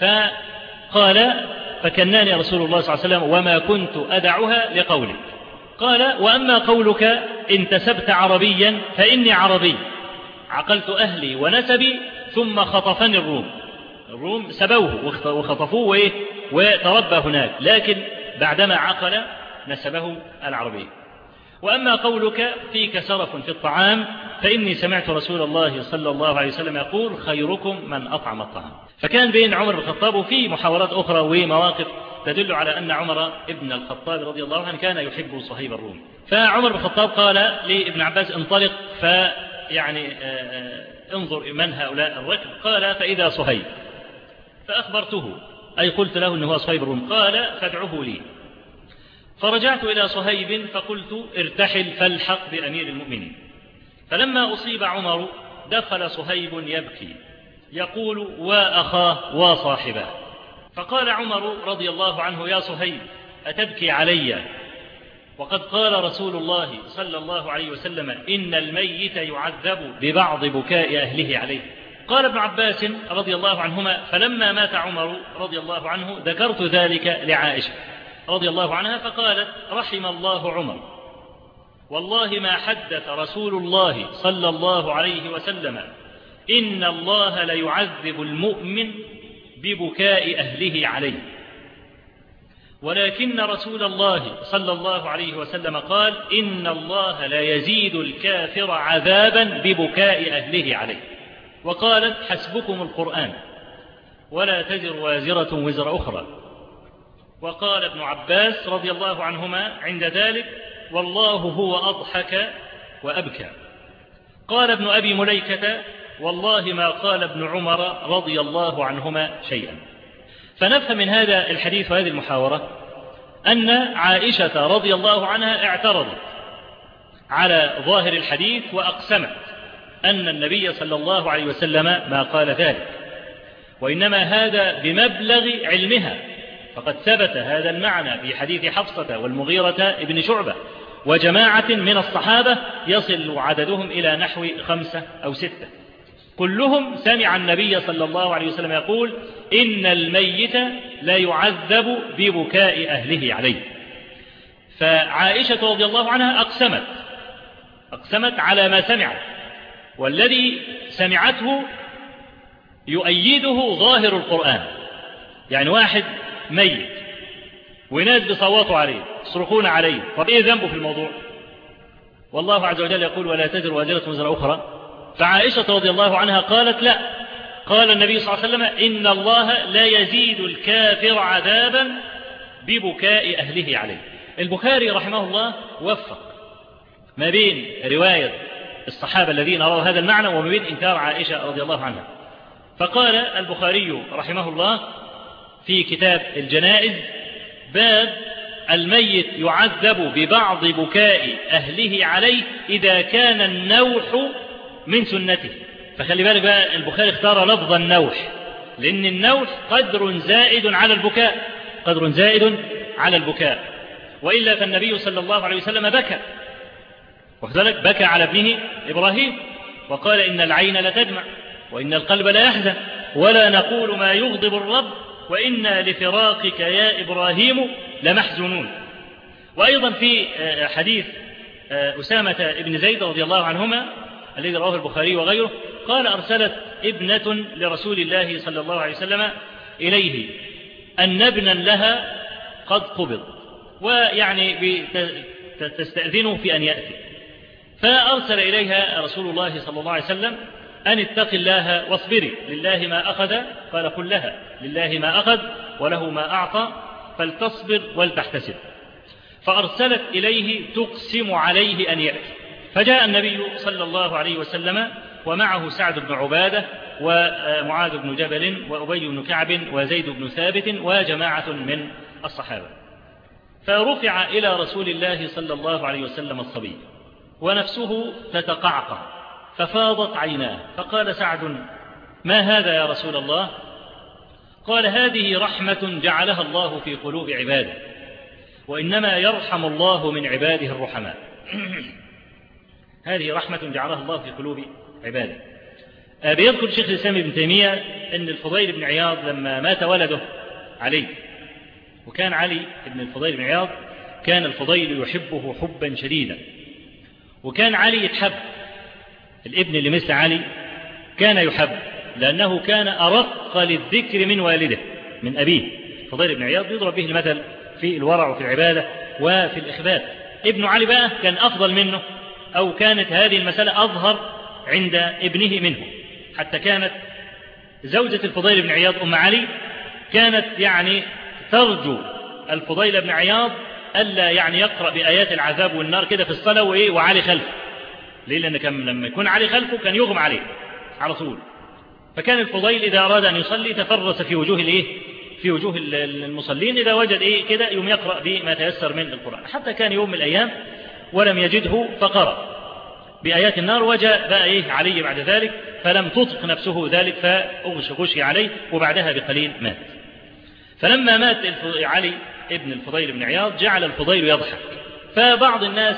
فقال فكناني رسول الله صلى الله عليه وسلم وما كنت أدعها لقولك. قال وأما قولك انتسبت عربيا فإني عربي. عقلت أهلي ونسبي ثم خطفني الروم. الروم سبوه وخطفوه وإيه؟ وتربى هناك. لكن بعدما عقل نسبه العربي وأما قولك فيك سرف في الطعام فإني سمعت رسول الله صلى الله عليه وسلم يقول خيركم من أطعم الطعام. فكان بين عمر الخطاب وفي محاولات أخرى ومواقف تدل على أن عمر ابن الخطاب رضي الله عنه كان يحب صهيب الروم. فعمر بن الخطاب قال لابن عباس انطلق فيعني انظر من هؤلاء الركب. قال فإذا صهيب. فأخبرته أي قلت له أنه هو صهيب الروم. قال فادعه لي. فرجعت إلى صهيب فقلت ارتحل فالحق بأمير المؤمنين. فلما أصيب عمر دخل صهيب يبكي يقول وأخاه وصاحبه فقال عمر رضي الله عنه يا صهيب أتبكي علي. وقد قال رسول الله صلى الله عليه وسلم إن الميت يعذب ببعض بكاء أهله عليه. قال ابن عباس رضي الله عنهما فلما مات عمر رضي الله عنه ذكرت ذلك لعائشة. رضي الله عنها فقالت رحم الله عمر. والله ما حدث رسول الله صلى الله عليه وسلم. إن الله ليعذب المؤمن ببكاء أهله عليه. ولكن رسول الله صلى الله عليه وسلم قال إن الله لا يزيد الكافر عذابا ببكاء أهله عليه. وقالت حسبكم القرآن. ولا تزر وازرة وزر أخرى. وقال ابن عباس رضي الله عنهما عند ذلك والله هو أضحك وأبكى. قال ابن أبي مليكة والله ما قال ابن عمر رضي الله عنهما شيئا. فنفهم من هذا الحديث وهذه المحاورة أن عائشة رضي الله عنها اعترضت على ظاهر الحديث وأقسمت أن النبي صلى الله عليه وسلم ما قال ذلك. وإنما هذا بمبلغ علمها. فقد ثبت هذا المعنى في حديث حفصة والمغيرة ابن شعبة وجماعة من الصحابة يصل عددهم إلى نحو خمسة أو ستة. كلهم سمع النبي صلى الله عليه وسلم يقول إن الميت لا يعذب ببكاء أهله عليه. فعائشة رضي الله عنها أقسمت أقسمت على ما سمعت والذي سمعته يؤيده ظاهر القرآن. يعني واحد ميت. وناس بيصوتوا عليه يصرخون عليه. طب إيه ذنبه في الموضوع؟ والله عز وجل يقول ولا تزر وأزرة وزر أخرى. فعائشة رضي الله عنها قالت لا. قال النبي صلى الله عليه وسلم إن الله لا يزيد الكافر عذابا ببكاء أهله عليه. البخاري رحمه الله وفق ما بين رواية الصحابة الذين رأوا هذا المعنى وما بين إنكار عائشة رضي الله عنها. فقال البخاري رحمه الله في كتاب الجنائز باب الميت يعذب ببعض بكاء أهله عليه إذا كان النوح من سنته. فخلي بالك بقى البخاري اختار لفظ النوح لأن النوح قدر زائد على البكاء قدر زائد على البكاء. وإلا فالنبي صلى الله عليه وسلم بكى. وذلك بكى على ابنه إبراهيم وقال إن العين لتدمع وإن القلب لا يحزن ولا نقول ما يغضب الرب وإنا لفراقك يا إبراهيم لمحزنون وأيضا في حديث أسامة ابن زيد رضي الله عنهما الذي رواه البخاري وغيره قال أرسلت ابنة لرسول الله صلى الله عليه وسلم إليه أن ابنا لها قد قبض ويعني تستأذنه في أن يأتي. فأرسل إليها رسول الله صلى الله عليه وسلم أن اتق الله واصبري. لله ما أخذ قال قل لها لله ما أخذ وله ما أعطى فلتصبر ولتحتسب. فأرسلت إليه تقسم عليه أن يأتي. فجاء النبي صلى الله عليه وسلم ومعه سعد بن عبادة ومعاذ بن جبل وأبي بن كعب وزيد بن ثابت وجماعة من الصحابة. فرفع إلى رسول الله صلى الله عليه وسلم الصبي. ونفسه تتقعقع. ففاضت عيناه. فقال سعد ما هذا يا رسول الله؟ قال هذه رحمة جعلها الله في قلوب عباده وإنما يرحم الله من عباده الرحماء. هذه رحمة جعلها الله في قلوب عباده. بيذكر شيخ الإسلام ابن تيمية أن الفضيل بن عياض لما مات ولده علي وكان علي بن الفضيل بن عياض كان الفضيل يحبه حبا شديدا وكان علي يتحب الابن اللي مثل علي كان يحب لأنه كان أرق للذكر من والده من أبيه. فضيل بن عياض يضرب به المثل في الورع وفي العبادة وفي الإخبات. ابن علي بقى كان أفضل منه أو كانت هذه المسألة أظهر عند ابنه منه. حتى كانت زوجة الفضيل بن عياض أم علي كانت يعني ترجو الفضيل بن عياض ألا يعني يقرأ بآيات العذاب والنار كده في الصلاة وإيه وعلي خلفه. ليه؟ لأن كان لما يكون علي خلفه كان يغم عليه على طول. فكان الفضيل إذا أراد أن يصلي تفرس في وجوه الإيه؟ في وجوه المصلين إذا وجد إيه؟ كده يوم يقرأ بما تيسر من القرآن. حتى كان يوم من الأيام ولم يجده فقرأ بآيات النار وجاء بقى إيه؟ علي بعد ذلك فلم تطق نفسه ذلك فأغشي عليه وبعدها بقليل مات. فلما مات علي ابن الفضيل بن عياض جعل الفضيل يضحك. فبعض الناس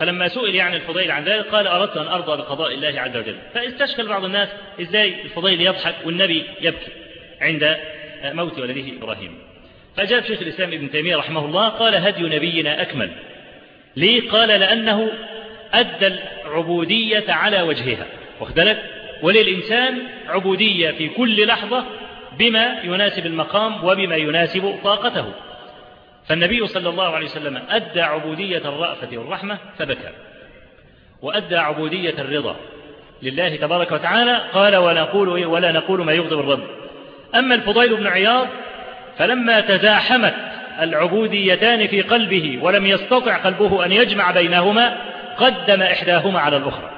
فلما سئل يعني الفضيل عن ذلك قال أردت أن أرضى بقضاء الله عز وجل. فاستشكل بعض الناس إزاي الفضيل يضحك والنبي يبكي عند موت ولده إبراهيم. فجاء شيخ الإسلام ابن تيمية رحمه الله قال هدي نبينا أكمل. ليه قال لأنه أدى العبودية على وجهها. واخدلك وللإنسان عبودية في كل لحظة بما يناسب المقام وبما يناسب طاقته. فالنبي صلى الله عليه وسلم أدى عبودية الرأفة والرحمة فبكى وأدى عبودية الرضا لله تبارك وتعالى قال ونقول ولا نقول ما يغضب الرب. أما الفضيل بن عياض فلما تزاحمت العبوديتان في قلبه ولم يستطع قلبه أن يجمع بينهما قدم إحداهما على الأخرى.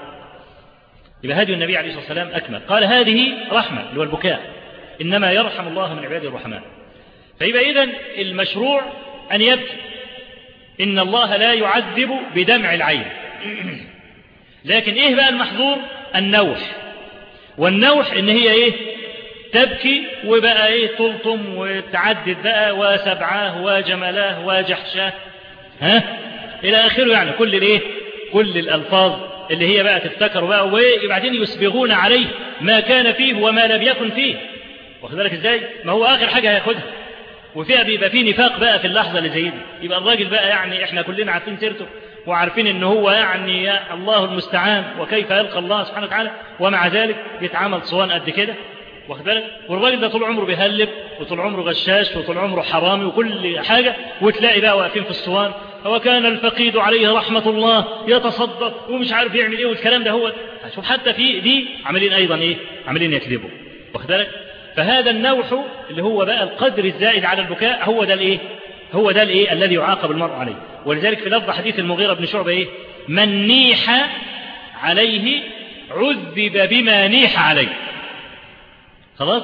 يبقى هدي النبي عليه الصلاة والسلام أكمل. قال هذه رحمة اللي هو البكاء إنما يرحم الله من عباده الرحمن. فيبقى إذن المشروع أن يبكي. إن الله لا يعذب بدمع العين. لكن إيه بقى المحظور؟ النوح. والنوح إن هي إيه؟ تبكي وبقى إيه؟ تلطم وتعدد بقى وسبعاه وجملاه وجحشاه. ها؟ إلى آخره يعني. كل الإيه؟ كل الألفاظ اللي هي بقى تفتكر بقى وبعدين يسبغون عليه ما كان فيه وما لم يكن فيه. واخد بالك إزاي؟ ما هو آخر حاجة هياخدها. وفيها بيبقى فيه نفاق بقى في اللحظة اللي زي دي. يبقى الراجل بقى يعني إحنا كلنا عارفين سيرته وعارفين إن هو يعني يا الله المستعان وكيف يلقى الله سبحانه وتعالى ومع ذلك يتعامل صوان قد كده. واخد بالك؟ والراجل ده طول عمره بيهلب وطول عمره غشاش وطول عمره حرامي وكل حاجة وتلاقي بقى واقفين في الصوان. وكان الفقيد عليه رحمة الله يتصدق ومش عارف يعمل إيه والكلام ده هو. شوف حتى في دي عاملين أيضا إيه؟ عاملين يكذبوا. واخد بالك؟ فهذا النوح اللي هو بقى القدر الزائد على البكاء هو ده الايه؟ هو ده الايه الذي يعاقب المرء عليه. ولذلك في لفظ حديث المغيرة بن شعبة إيه؟ من نيح عليه عذب بما نيح عليه. خلاص؟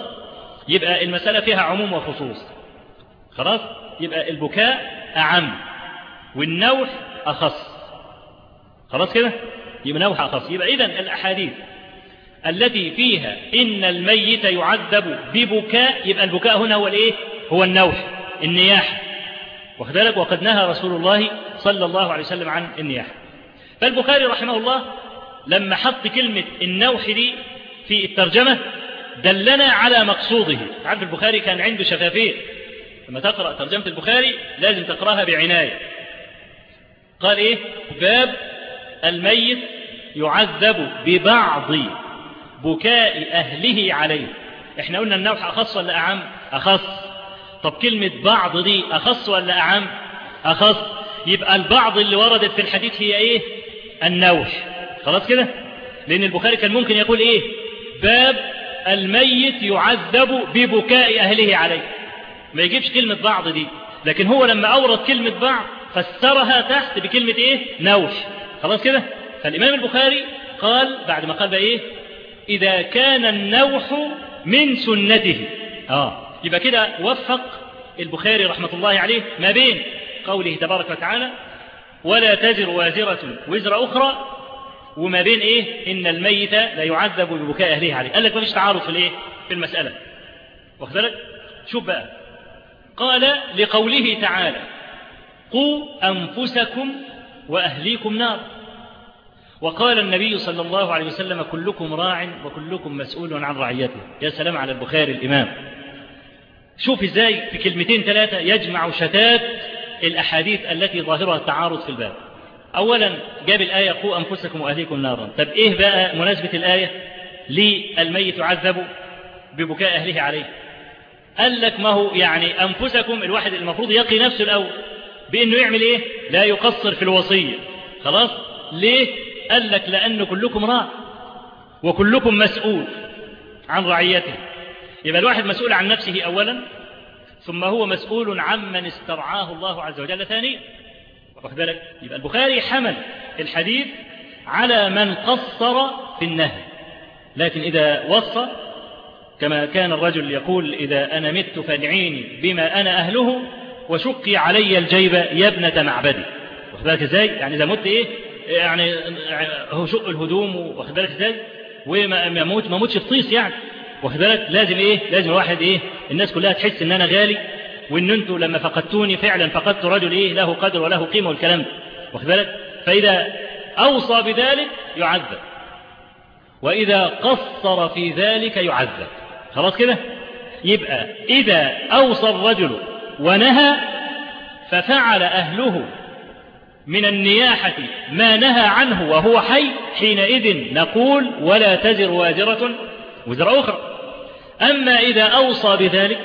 يبقى المسألة فيها عموم وخصوص. خلاص؟ يبقى البكاء أعم والنوح أخص. خلاص كده؟ يبقى نوح أخص. يبقى إذن الأحاديث التي فيها إن الميت يعذب ببكاء يبقى البكاء هنا هو الإيه؟ هو النوح النياح. وكذلك وقد نهى رسول الله صلى الله عليه وسلم عن النياح. فالبخاري رحمه الله لما حط كلمة النوح دي في الترجمة دلنا على مقصوده. عبد البخاري كان عنده شفافية. لما تقرأ ترجمة البخاري لازم تقرأها بعناية. قال إيه؟ باب الميت يعذب ببعض بكاء أهله عليه. إحنا قلنا النوح أخص ولا أعم؟ أخص. طب كلمة بعض دي أخص ولا أعم؟ أخص. يبقى البعض اللي وردت في الحديث هي إيه؟ النوح. خلاص كده؟ لأن البخاري كان ممكن يقول إيه؟ باب الميت يعذب ببكاء أهله عليه. ما يجيبش كلمة بعض دي. لكن هو لما أورد كلمة بعض فسرها تحت بكلمة إيه؟ نوح. خلاص كده؟ فالإمام البخاري قال بعد ما قال بقى إيه؟ إذا كان النوح من سنته. آه. يبقى كده وفق البخاري رحمة الله عليه ما بين قوله تبارك وتعالى ولا تزر وازرة وزر أخرى وما بين إيه؟ إن الميت لا يعذب ببكاء أهله عليه. قال لك ما فيش تعارض في الإيه؟ في المسألة. واخد بالك؟ شوف بقى. قال لقوله تعالى قوا أنفسكم وأهليكم نار. وقال النبي صلى الله عليه وسلم كلكم راع وكلكم مسؤول عن رعيته. يا سلام على البخاري الإمام. شوف إزاي في كلمتين ثلاثة يجمع شتات الأحاديث التي ظاهرها التعارض في الباب. أولا جاب الآية قوا أنفسكم وأهليكم نارا. طب إيه بقى مناسبة الآية؟ للميت يعذب ببكاء أهله عليه. قال لك ما هو؟ يعني أنفسكم الواحد المفروض يقي نفسه الأول بأنه يعمل إيه؟ لا يقصر في الوصية. خلاص؟ ليه؟ قال لك لأن كلكم راع وكلكم مسؤول عن رعيته. يبقى الواحد مسؤول عن نفسه أولا ثم هو مسؤول عمن استرعاه الله عز وجل ثانيا. واخد بالك؟ يبقى البخاري حمل الحديث على من قصر في النهي. لكن إذا وصى كما كان الرجل يقول إذا أنا مت فادعيني بما أنا أهله وشقي علي الجيب يا ابنة معبدي. واخد بالك إزاي؟ يعني إذا مت إيه؟ يعني هو شق الهدوم واخد بالك إزاي؟ وما يموت ما موتش في طيس يعني. واخد بالك؟ لازم إيه؟ لازم الواحد إيه؟ الناس كلها تحس ان أنا غالي وإن أنتم لما فقدتوني فعلا فقدت رجل إيه؟ له قدر وله قيمة والكلام ده. واخد بالك؟ فإذا أوصى بذلك يعذب. وإذا قصر في ذلك يعذب. خلاص كده؟ يبقى إذا أوصى الرجل ونهى ففعل أهله من النياحة ما نهى عنه وهو حي حينئذ نقول ولا تزر واجرة وزر أخرى. أما إذا أوصى بذلك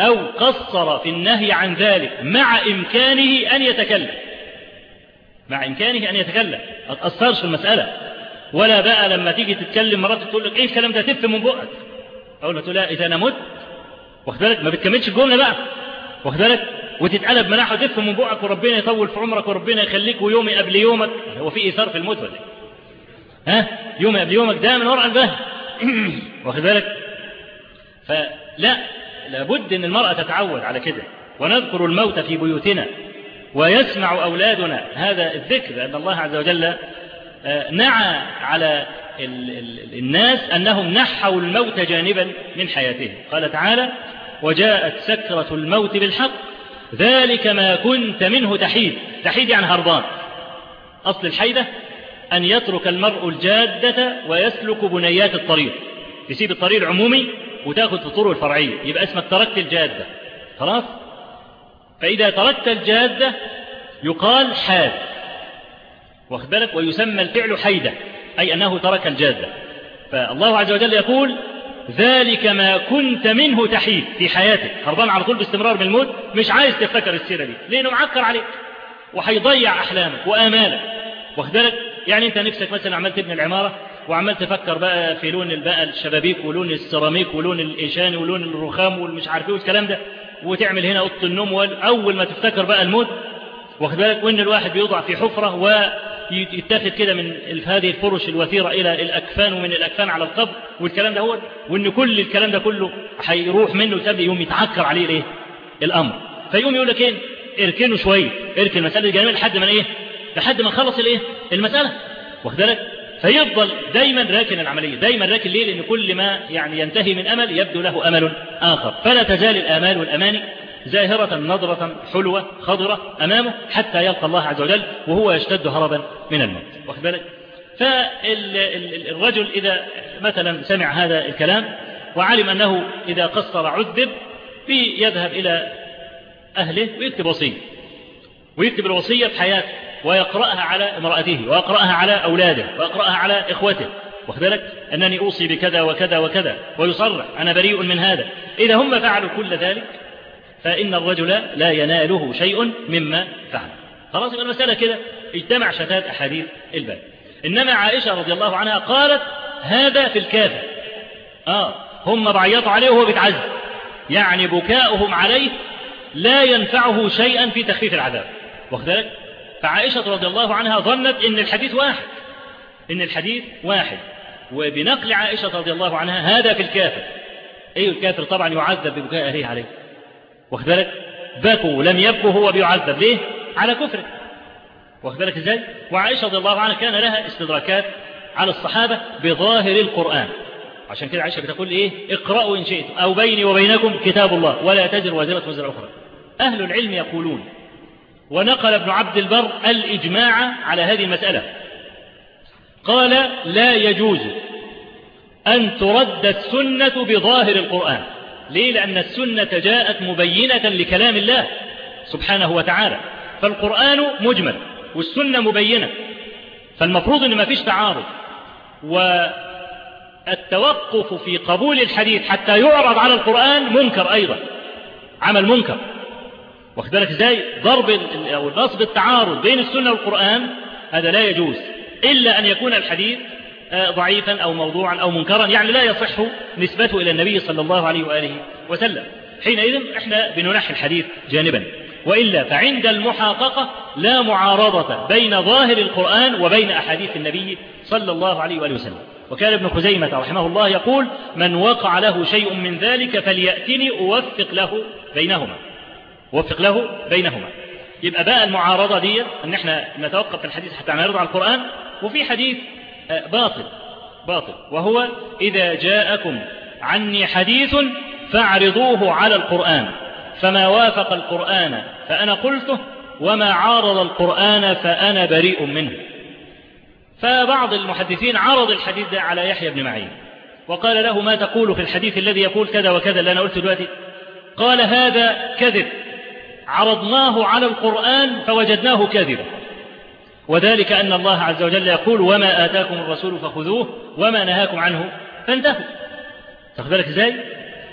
أو قصر في النهي عن ذلك مع إمكانه أن يتكلم. مع إمكانه أن يتكلم. ما تأثرش في المسألة. ولا بقى لما تيجي تتكلم مرات تقول لك إيه الكلام ده تف من بقك. أقول له لا إذا أنا مت واخد بالك؟ ما بتكملش الجملة بقى. واخد بالك؟ وتتقلب مناحه تف من بقك وربنا يطول في عمرك وربنا يخليك ويومي قبل يومك. هو في إيثار في الموت ولا ها؟ يومي قبل يومك ده من ورع البهن واخد بالك؟ فلا لابد إن المرأة تتعود على كده. ونذكر الموت في بيوتنا. ويسمع أولادنا. هذا الذكر لأن الله عز وجل نعى على الناس أنهم نحوا الموت جانبا من حياتهم. قال تعالى وجاءت سكرة الموت بالحق ذلك ما كنت منه تحيد. تحيد يعني هربان. أصل الحيدة أن يترك المرء الجادة ويسلك بنيات الطريق. يسيب الطريق العمومي وتاخد في الطرق الفرعية. يبقى اسمك تركت الجادة. خلاص؟ فإذا تركت الجادة يقال حاد. واخد بالك؟ ويسمى الفعل حيدة. أي أنه ترك الجادة. فالله عز وجل يقول ذلك ما كنت منه تحيد في حياتك. هربان على طول باستمرار من الموت مش عايز تفتكر السيرة دي لأنه معكر عليك. وهيضيع أحلامك وآمالك. واخد بالك؟ يعني أنت نفسك مثلا عمال تبني العمارة وعمال تفكر بقى في لون بقى الشبابيك ولون السيراميك ولون الإيشان ولون الرخام والمش عارف إيه والكلام ده وتعمل هنا أوضة النوم أول ما تفتكر بقى الموت واخد بالك؟ وإن الواحد بيوضع في حفرة ويتاخد كده من هذه الفرش الوثيرة إلى الأكفان ومن الأكفان على القبر والكلام ده هو وإن كل الكلام ده كله هيروح منه وتبدأ يوم يتعكر عليه الإيه؟ الأمر. فيقوم يقول لك إيه؟ اركنه شوية اركن المسألة الجانبية لحد ما إيه؟ لحد ما نخلص الإيه؟ المسألة. واخد بالك؟ فيفضل دايما راكن العملية دايما راكن ليه؟ لأن كل ما يعني ينتهي من أمل يبدو له أمل آخر. فلا تزال الآمال والأماني زاهرة نظرة حلوة خضرة أمامه حتى يلقى الله عز وجل وهو يشتد هربا من الموت. واخد بالك؟ فالرجل إذا مثلا سمع هذا الكلام وعلم أنه إذا قصر عذب يذهب إلى أهله ويكتب وصية. ويكتب الوصية في حياته ويقرأها على امرأته ويقرأها على أولاده ويقرأها على إخوته. واخد بالك؟ أنني أوصي بكذا وكذا وكذا ويصرح أنا بريء من هذا. إذا هم فعلوا كل ذلك فإن الرجل لا يناله شيء مما فعل. خلاص يبقى المسألة كده. اجتمع شتات أحاديث الباب إنما عائشة رضي الله عنها قالت هذا في الكافر آه هم بعيطوا عليه وهو بيتعذب. يعني بكاؤهم عليه لا ينفعه شيئا في تخفيف العذاب. واخد بالك؟ فعائشة رضي الله عنها ظنت إن الحديث واحد. إن الحديث واحد. وبنقل عائشة رضي الله عنها هذا في الكافر. أي الكافر طبعا يعذب ببكاء أهله عليه. واخد بالك بكوا لم يبكوا هو بيعذب. ليه؟ على كفره. واخد بالك إزاي؟ وعائشة رضي الله عنها كان لها استدراكات على الصحابة بظاهر القرآن. عشان كده عائشة بتقول إيه؟ اقرأوا إن شئتم. أو بيني وبينكم كتاب الله. ولا تزر وزرة وزر أخرى. أهل العلم يقولون ونقل ابن عبد البر الإجماع على هذه المسألة. قال لا يجوز أن ترد السنة بظاهر القرآن. ليه؟ لأن السنة جاءت مبينة لكلام الله سبحانه وتعالى. فالقرآن مجمل والسنة مبينة. فالمفروض أن ما فيش تعارض. والتوقف في قبول الحديث حتى يعرض على القرآن منكر أيضا. عمل منكر. واخد بالك إزاي؟ ضرب أو نصب التعارض بين السنة والقرآن هذا لا يجوز. إلا أن يكون الحديث ضعيفا أو موضوعا أو منكرا يعني لا يصح نسبته إلى النبي صلى الله عليه وآله وسلم. حينئذ إحنا بننحي الحديث جانبا. وإلا فعند المحاققة لا معارضة بين ظاهر القرآن وبين أحاديث النبي صلى الله عليه وآله وسلم. وكان ابن خزيمة رحمه الله يقول من وقع له شيء من ذلك فليأتني أوفق له بينهما. وفق له بينهما. يبقى بقى المعارضة دي إن إحنا نتوقف في الحديث حتى نعرض على القرآن. وفي حديث باطل باطل. وهو إذا جاءكم عني حديث فاعرضوه على القرآن. فما وافق القرآن فأنا قلته وما عارض القرآن فأنا بريء منه. فبعض المحدثين عرض الحديث ده على يحيى بن معين. وقال له ما تقول في الحديث الذي يقول كذا وكذا اللي أنا قلت دلوقتي؟ قال هذا كذب. عرضناه على القرآن فوجدناه كذبا. وذلك أن الله عز وجل يقول وما آتاكم الرسول فخذوه وما نهاكم عنه فانتهوا. تاخد بالك إزاي؟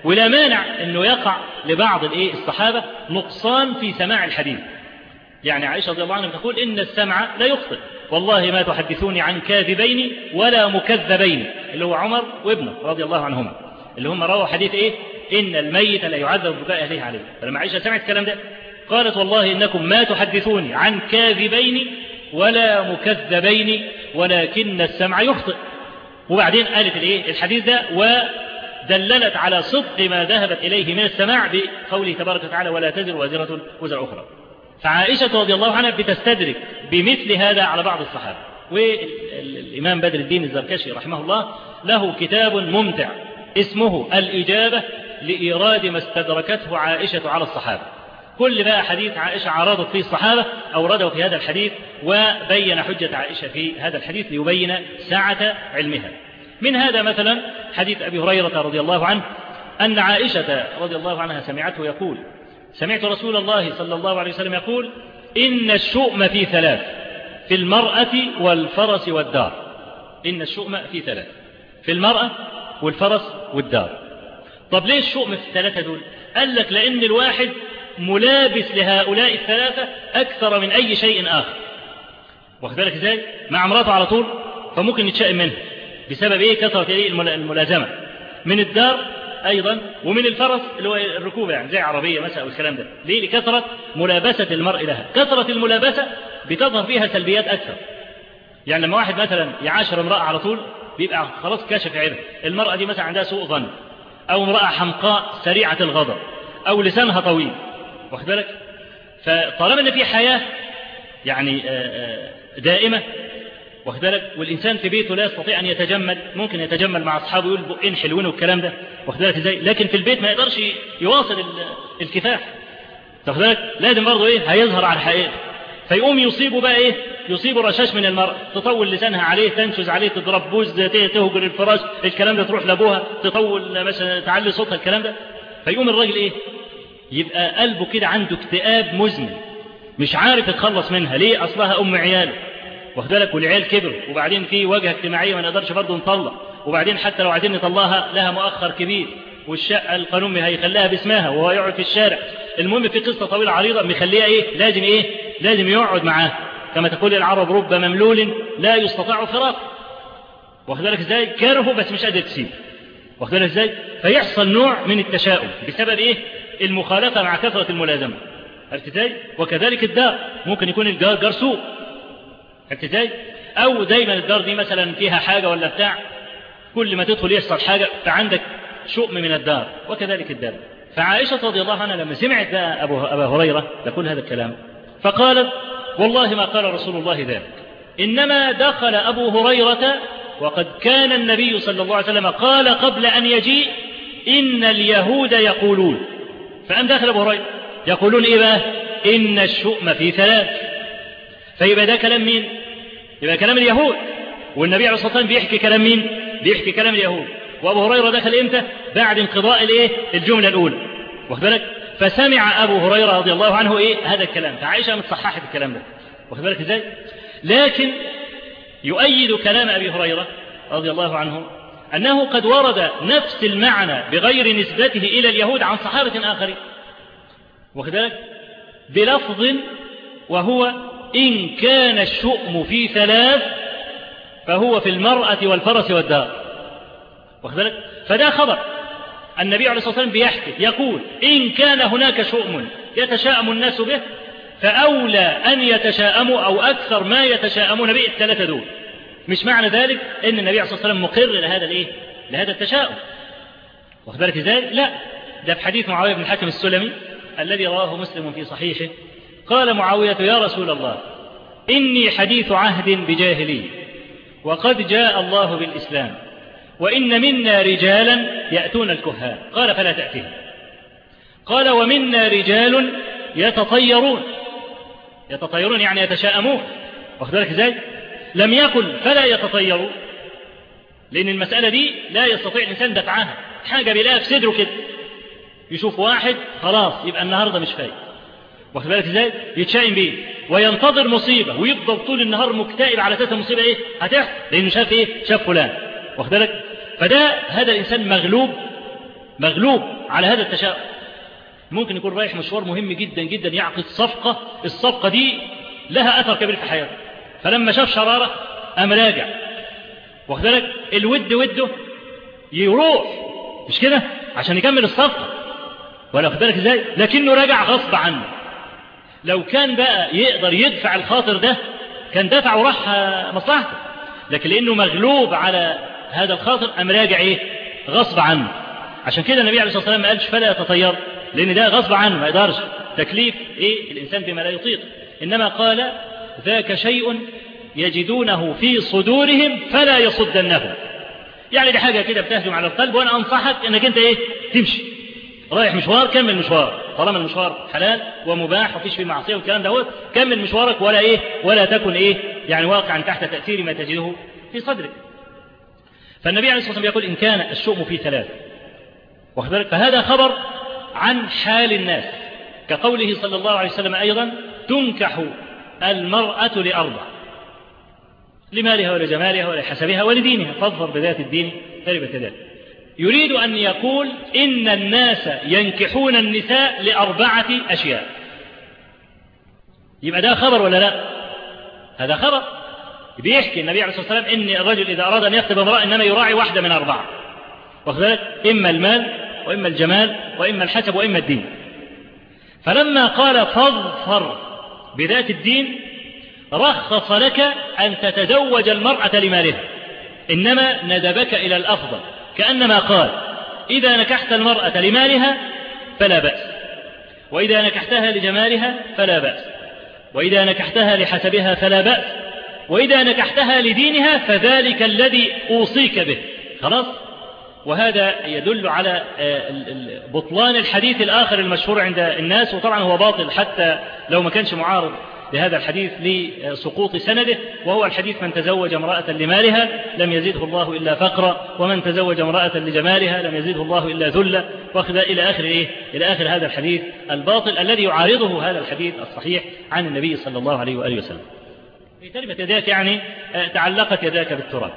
ولا مانع إنه يقع لبعض الإيه؟ الصحابة نقصان في سماع الحديث. يعني عائشة رضي الله عنها تقول إن السمع لا يخطئ. والله ما تحدثوني عن كاذبين ولا مكذبين. اللي هو عمر وابنه رضي الله عنهما. اللي هم رووا حديث إيه؟ إن الميت لا يعذب بكاء أهله عليه. فلما عائشة سمعت الكلام ده قالت والله إنكم ما تحدثوني عن كاذبين ولا مكذبين ولكن السمع يخطئ. وبعدين قالت الإيه؟ الحديث ده ودللت على صدق ما ذهبت إليه من السماع بقوله تبارك وتعالى ولا تزر وازرة وزر أخرى. فعائشة رضي الله عنها بتستدرك بمثل هذا على بعض الصحابة. والإمام بدر الدين الزركشي رحمه الله له كتاب ممتع اسمه الإجابة لإيراد ما استدركته عائشة على الصحابة. كل بقى حديث عائشة عرضت فيه الصحابة أورده في هذا الحديث وبين حجة عائشة في هذا الحديث ليبين سعة علمها. من هذا مثلا حديث أبي هريرة رضي الله عنه أن عائشة رضي الله عنها سمعته يقول سمعت رسول الله صلى الله عليه وسلم يقول إن الشؤم في ثلاث في المرأة والفرس والدار. إن الشؤم في ثلاث في المرأة والفرس والدار. طب ليه الشؤم في الثلاثة دول؟ قال لك لأن الواحد ملابس لهؤلاء الثلاثة أكثر من أي شيء آخر. واخد بالك إزاي؟ مع امراته على طول فممكن يتشائم منها بسبب إيه؟ كثرة إيه؟ الملازمة. من الدار أيضا ومن الفرس اللي هو الركوب يعني زي عربية مثلا أو الكلام ده. ليه؟ لكثرة ملابسة المرء لها. كثرة الملابسة بتظهر فيها سلبيات أكثر. يعني لما واحد مثلا يعاشر امرأة على طول بيبقى خلاص كاشف عيبها المرأة دي مثلا عندها سوء ظن أو امرأة حمقاء سريعة الغضب أو لسانها طويل. واخد بالك؟ فطالما إن في حياة يعني دائمة واخد بالك؟ والإنسان في بيته لا يستطيع أن يتجمل ممكن يتجمل مع أصحابه يقول بقين حلوين والكلام ده واخد بالك إزاي؟ لكن في البيت ما يقدرش يواصل الكفاح واخد بالك؟ لازم برضه إيه؟ هيظهر على الحقيقة. فيقوم يصيبه بقى إيه؟ يصيبه رشاش من المرأة تطول لسانها عليه تنشز عليه تضرب بوز تهجر الفراش الكلام ده تروح لأبوها تطول مثلا تعلي صوتها الكلام ده. فيقوم الراجل إيه؟ يبقى قلبه كده عنده اكتئاب مزمن مش عارف يتخلص منها. ليه؟ أصلها أم عياله. واخد بالك؟ والعيال كبر وبعدين في واجهة اجتماعية ما نقدرش برضه نطلق وبعدين حتى لو عايزين نطلقها لها مؤخر كبير. والشقة القانون هيخليها باسمها وهو يقعد في الشارع. المهم في قصة طويلة عريضة مخليها إيه؟ لازم إيه؟ لازم يقعد معاه كما تقول العرب رب مملول لا يستطاع فراق. واخد بالك إزاي؟ كرهه بس مش قادر تسيبه. واخد بالك إزاي؟ فيحصل نوع من التشاؤم. بسبب إيه؟ المخالفة مع كثرة الملازمة. عرفت وكذلك الدار. ممكن يكون الجار جار سوء. أو دايما الدار دي مثلا فيها حاجة ولا بتاع. كل ما تدخل يحصل حاجة فعندك شؤم من الدار. وكذلك الدار. فعائشة رضي الله عنها لما سمعت بقى أبو أبا هريرة يقول هذا الكلام فقالت والله ما قال رسول الله ذلك. إنما دخل أبو هريرة وقد كان النبي صلى الله عليه وسلم قال قبل أن يجيء إن اليهود يقولون. فأم داخل أبو هريرة يقولون إيه بقى؟ إن الشؤم في ثلاث. فيبقى ده كلام مين؟ يبقى كلام اليهود. والنبي عليه الصلاة والسلام بيحكي كلام مين؟ بيحكي كلام اليهود. وأبو هريرة دخل إمتى؟ بعد انقضاء الإيه؟ الجملة الأولى. واخد بالك؟ فسمع أبو هريرة رضي الله عنه إيه؟ هذا الكلام. فعائشة متصححت الكلام ده. واخد بالك إزاي؟ لكن يؤيد كلام أبي هريرة رضي الله عنه أنه قد ورد نفس المعنى بغير نسبته إلى اليهود عن صحابة آخرين. بالك بلفظ وهو إن كان الشؤم في ثلاث فهو في المرأة والفرس والدار. بالك فده خبر النبي عليه الصلاة والسلام بيحكي يقول إن كان هناك شؤم يتشاءم الناس به فأولى أن يتشاءموا أو أكثر ما يتشاءمون به الثلاثة دول. مش معنى ذلك أن النبي عليه الصلاة والسلام مقر لهذا الإيه؟ لهذا التشاؤم. واخد بالك إزاي؟ لا. ده في حديث معاوية بن الحكم السلمي الذي رواه مسلم في صحيحه. قال معاوية يا رسول الله إني حديث عهد بجاهلي وقد جاء الله بالإسلام وإن منا رجالا يأتون الكهان. قال فلا تأتيهم قال ومنا رجال يتطيرون. يتطيرون يعني يتشاءمون. واخد بالك إزاي؟ لم يقل فلا يتطيروا لأن المسألة دي لا يستطيع الإنسان دفعها. حاجة بيلاقيها في صدره كده. يشوف واحد خلاص يبقى النهاردة مش فايق. واخد بالك إزاي؟ يتشائم بيه. وينتظر مصيبة ويفضل طول النهار مكتئب على أساس المصيبة إيه؟ هتحصل. لأنه شاف إيه؟ شاف فلان. واخد بالك؟ فده هذا الإنسان مغلوب مغلوب على هذا التشاؤم. ممكن يكون رايح مشوار مهم جدا جدا يعقد صفقة. الصفقة دي لها أثر كبير في حياته. فلما شاف شرارة قام راجع. واخد بالك؟ الود وده يروح. مش كده؟ عشان يكمل الصفقة. ولا واخد بالك إزاي؟ لكنه راجع غصب عنه. لو كان بقى يقدر يدفع الخاطر ده كان دفع وراح مصلحته. لكن لأنه مغلوب على هذا الخاطر قام راجع إيه؟ غصب عنه. عشان كده النبي عليه الصلاة والسلام ما قالش فلا يتطير لأن ده غصب عنه ما يقدرش. تكليف إيه؟ الإنسان بما لا يطيق. إنما قال ذاك شيء يجدونه في صدورهم فلا يصدنهم يعني دي حاجة كده بتهجم على القلب وأنا أنصحك أنك أنت إيه؟ تمشي. رايح مشوار كمل مشوار. طالما المشوار حلال ومباح وفيش فيه معصية والكلام ده كمل مشوارك ولا إيه؟ ولا تكن إيه؟ يعني واقعا تحت تأثير ما تجده في صدرك. فالنبي عليه الصلاة والسلام يقول إن كان الشؤم في ثلاث واخد بالك؟ فهذا خبر عن حال الناس. كقوله صلى الله عليه وسلم أيضا تنكح المرأة لأربع لمالها ولجمالها ولحسبها ولدينها. فاظفر بذات الدين تربت ذلك يريد أن يقول إن الناس ينكحون النساء لأربعة أشياء. يبقى ده خبر ولا لا؟ هذا خبر. بيحكي النبي عليه الصلاة والسلام إن الرجل إذا أراد أن يخطب امرأة إنما يراعي واحدة من أربعة. واخذ إما المال وإما الجمال وإما الحسب وإما الدين. فلما قال فاظفر بذات الدين رخص لك أن تتزوج المرأة لمالها. إنما ندبك إلى الأفضل. كأنما قال إذا نكحت المرأة لمالها فلا بأس. وإذا نكحتها لجمالها فلا بأس. وإذا نكحتها لحسبها فلا بأس. وإذا نكحتها لدينها فذلك الذي أوصيك به. خلاص؟ وهذا يدل على بطلان الحديث الآخر المشهور عند الناس وطبعا هو باطل حتى لو ما كانش معارض لهذا الحديث لسقوط سنده وهو الحديث من تزوج امرأة لمالها لم يزده الله إلا فقرا ومن تزوج امرأة لجمالها لم يزده الله إلا ذلة واخذ إلى آخر إيه؟ إلى آخر هذا الحديث الباطل الذي يعارضه هذا الحديث الصحيح عن النبي صلى الله عليه وآله وسلم في تربة يداك يعني تعلقت يداك بالتراب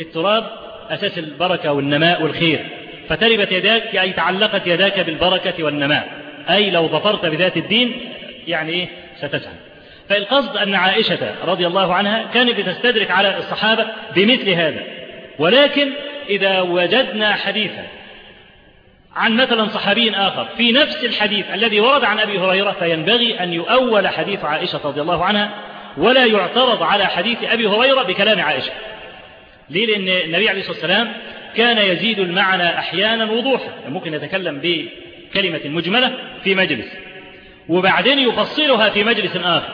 التراب أساس البركة والنماء والخير. فتربت يداك يعني تعلقت يداك بالبركة والنماء. أي لو ظفرت بذات الدين يعني إيه؟ ستسعد فالقصد أن عائشة رضي الله عنها كانت بتستدرك على الصحابة بمثل هذا. ولكن إذا وجدنا حديثا عن مثلا صحابي آخر في نفس الحديث الذي ورد عن أبي هريرة فينبغي أن يؤول حديث عائشة رضي الله عنها ولا يعترض على حديث أبي هريرة بكلام عائشة. ليه؟ لأن النبي عليه الصلاة والسلام كان يزيد المعنى أحيانا وضوحا ممكن يتكلم بكلمة مجملة في مجلس وبعدين يفصلها في مجلس آخر.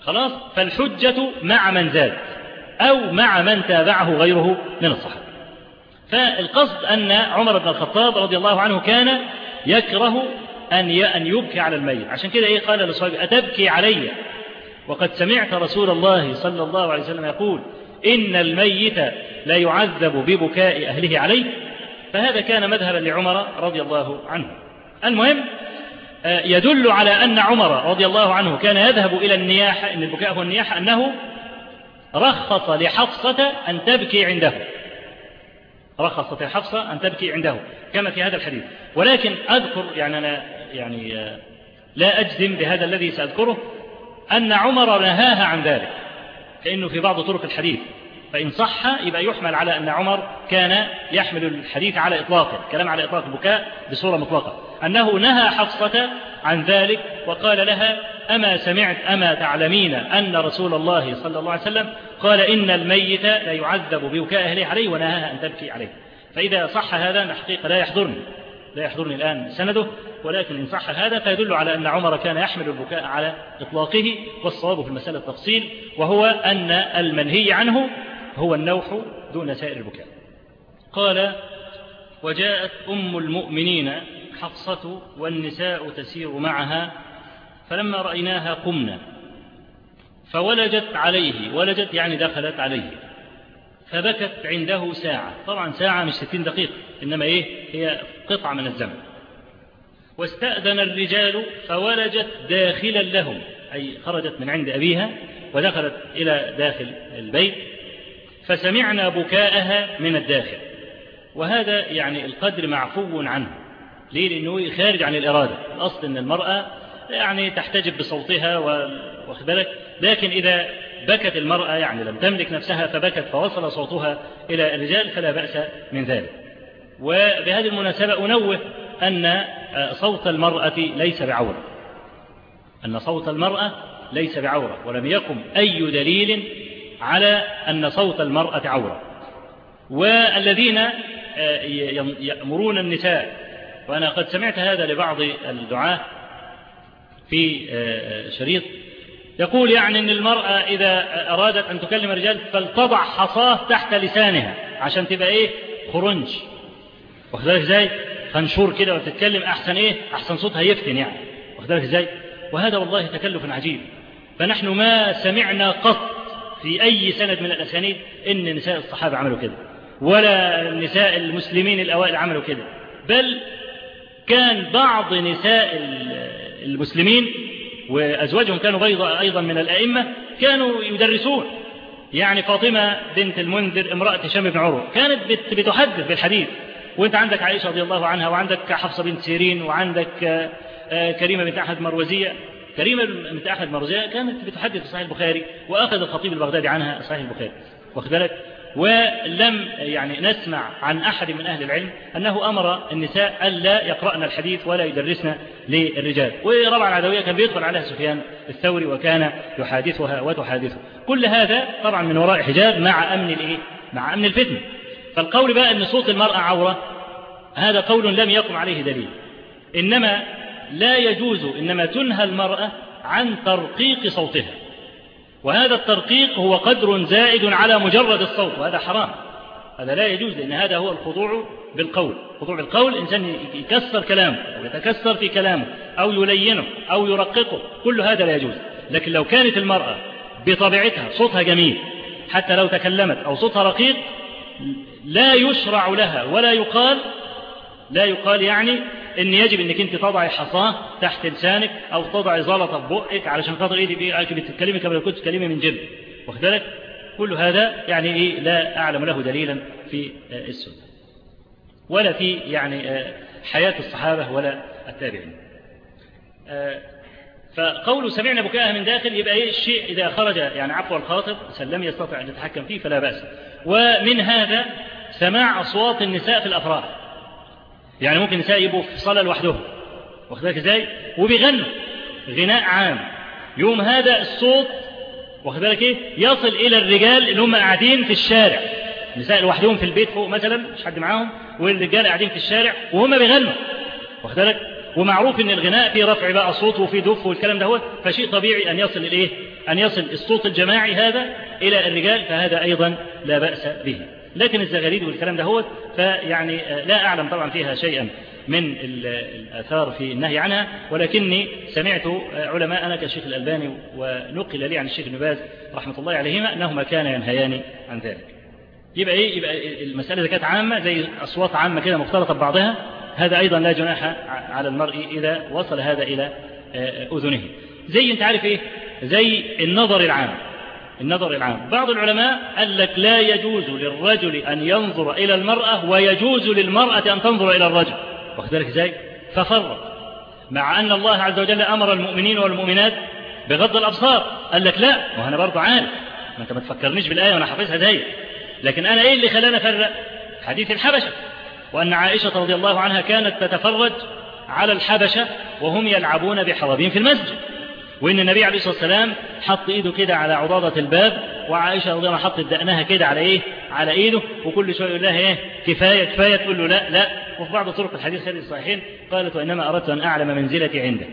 خلاص؟ فالحجة مع من زاد أو مع من تابعه غيره من الصحابة. فالقصد أن عمر بن الخطاب رضي الله عنه كان يكره أن أن يبكي على الميت. عشان كده إيه؟ قال لصحابه أتبكي علي. وقد سمعت رسول الله صلى الله عليه وسلم يقول إن الميت لا يعذب ببكاء أهله عليه. فهذا كان مذهبا لعمر رضي الله عنه. المهم يدل على أن عمر رضي الله عنه كان يذهب إلى النياحة إن البكاء هو النياحة أنه رخص لحفصة أن تبكي عنده. رخصت لحفصة أن تبكي عنده كما في هذا الحديث. ولكن أذكر يعني أنا يعني لا أجزم بهذا الذي سأذكره أن عمر نهاها عن ذلك. كأنه في بعض طرق الحديث. فإن صح يبقى يحمل على أن عمر كان يحمل الحديث على إطلاقه كلام على إطلاق البكاء بصورة مطلقة. أنه نهى حفصة عن ذلك وقال لها أما سمعت أما تعلمين أن رسول الله صلى الله عليه وسلم قال إن الميت لا يعذب ببكاء أهله عليه ونهاها أن تبكي عليه. فإذا صح هذا الحقيقة لا يحضرني. لا يحضرني الآن سنده ولكن إن صح هذا فيدل على أن عمر كان يحمل البكاء على إطلاقه والصواب في المسألة التفصيل وهو أن المنهي عنه هو النوح دون سائر البكاء. قال وجاءت أم المؤمنين حفصة والنساء تسير معها فلما رأيناها قمنا فولجت عليه ولجت يعني دخلت عليه. فبكت عنده ساعة. طبعا ساعة مش ستين دقيقة إنما إيه؟ هي قطعة من الزمن. واستأذن الرجال فولجت داخلا لهم أي خرجت من عند أبيها ودخلت إلى داخل البيت فسمعنا بكاءها من الداخل. وهذا يعني القدر معفو عنه. ليه؟ لأنه خارج عن الإرادة. الأصل أن المرأة يعني تحتجب بصوتها واخد بالك؟ لكن إذا بكت المرأة يعني لم تملك نفسها فبكت فوصل صوتها إلى الرجال فلا بأس من ذلك. وبهذه المناسبة أنوه أن صوت المرأة ليس بعورة. أن صوت المرأة ليس بعورة ولم يقم أي دليل على أن صوت المرأة عورة. والذين يأمرون النساء وأنا قد سمعت هذا لبعض الدعاة في شريط يقول يعني أن المرأة إذا أرادت أن تكلم الرجال فلتضع حصاه تحت لسانها عشان تبقى إيه؟ خرنج. واخد بالك إزاي؟ خنشور كده وتتكلم أحسن إيه؟ أحسن صوتها يفتن يعني. واخد بالك إزاي؟ وهذا والله تكلف عجيب. فنحن ما سمعنا قط في أي سند من الأسانيد إن نساء الصحابة عملوا كده. ولا نساء المسلمين الأوائل عملوا كده. بل كان بعض نساء المسلمين وأزواجهم كانوا أيضا من الأئمة كانوا يدرسون. يعني فاطمة بنت المنذر امرأة هشام بن عروة كانت بتحدث بالحديث. وانت عندك عائشة رضي الله عنها وعندك حفصة بنت سيرين وعندك كريمة بنت أحمد مروزية. كريمة بنت أحمد مروزية كانت بتحدث في صحيح البخاري وأخذ الخطيب البغدادي عنها صحيح البخاري. واخد بالك؟ ولم يعني نسمع عن أحد من أهل العلم أنه أمر النساء ألا يقرأن الحديث ولا يدرسن للرجال. وربع العدوية كان بيدخل عليها سفيان الثوري وكان يحادثها وتحادثه. كل هذا طبعا من وراء حجاب مع أمن الإيه؟ مع أمن الفتن. فالقول بقى أن صوت المرأة عورة هذا قول لم يقم عليه دليل. إنما لا يجوز إنما تنهى المرأة عن ترقيق صوتها. وهذا الترقيق هو قدر زائد على مجرد الصوت وهذا حرام. هذا لا يجوز لأن هذا هو الخضوع بالقول. خضوع بالقول الإنسان يكسر كلامه يتكسر في كلامه أو يلينه أو يرققه. كل هذا لا يجوز. لكن لو كانت المرأة بطبيعتها صوتها جميل حتى لو تكلمت أو صوتها رقيق لا يشرع لها ولا يقال لا يقال يعني إن يجب إنك أنت تضعي حصاه تحت لسانك أو تضعي زلطة في بقك علشان خاطر إيه؟ دي بتتكلمي كما لو كنت تتكلمي من جلد واخد بالك؟ كل هذا يعني إيه؟ لا أعلم له دليلا في السنة. ولا في يعني حياة الصحابة ولا التابعين. فقول سمعنا بكاءها من داخل يبقى إيه؟ الشيء إذا خرج يعني عفو الخاطب لم يستطع أن يتحكم فيه فلا بأس. ومن هذا سماع أصوات النساء في الأفراح. يعني ممكن نساء يبقوا في صلاة لوحدهم. واخد بالك إزاي؟ وبيغنوا. غناء عام. يوم هذا الصوت واخد بالك إيه؟ يصل إلى الرجال اللي هم قاعدين في الشارع. النساء لوحدهم في البيت فوق مثلا مش حد معاهم والرجال قاعدين في الشارع وهم بيغنوا. واخد بالك؟ ومعروف إن الغناء فيه رفع بقى صوت وفيه دف والكلام ده فشيء طبيعي أن يصل الايه أن يصل الصوت الجماعي هذا إلى الرجال فهذا أيضا لا بأس به. لكن الزغاريد والكلام ده هو فيعني لا أعلم طبعا فيها شيئا من الآثار في النهي عنها ولكني سمعت علماءنا كالشيخ الألباني ونقل لي عن الشيخ ابن باز رحمة الله عليهما أنهما كانا ينهيان عن ذلك. يبقى إيه؟ يبقى المسألة إذا كانت عامة زي أصوات عامة كده مختلطة ببعضها هذا أيضا لا جناح على المرء إذا وصل هذا إلى أذنه. زي أنت عارف إيه؟ زي النظر العام. النظر العام. بعض العلماء قال لك لا يجوز للرجل أن ينظر إلى المرأة ويجوز للمرأة أن تنظر إلى الرجل. واخد بالك إزاي؟ ففرق. مع أن الله عز وجل أمر المؤمنين والمؤمنات بغض الأبصار. قال لك لا وأنا برضه عارف. ما أنت ما تفكرنيش بالآية وأنا حافظها زي. لكن أنا إيه اللي خلاني أفرق؟ حديث الحبشة. وأن عائشة رضي الله عنها كانت تتفرج على الحبشة وهم يلعبون بحرابين في المسجد. وإن النبي عليه الصلاة والسلام حط إيده كده على عضادة الباب وعائشة رضي الله عنها حطت دقنها كده على إيه؟ على إيده وكل شوية يقول لها إيه؟ كفاية كفاية تقول له لا لا. وفي بعض طرق الحديث خير الصحيحين قالت وإنما أردت أن أعلم منزلتي عنده.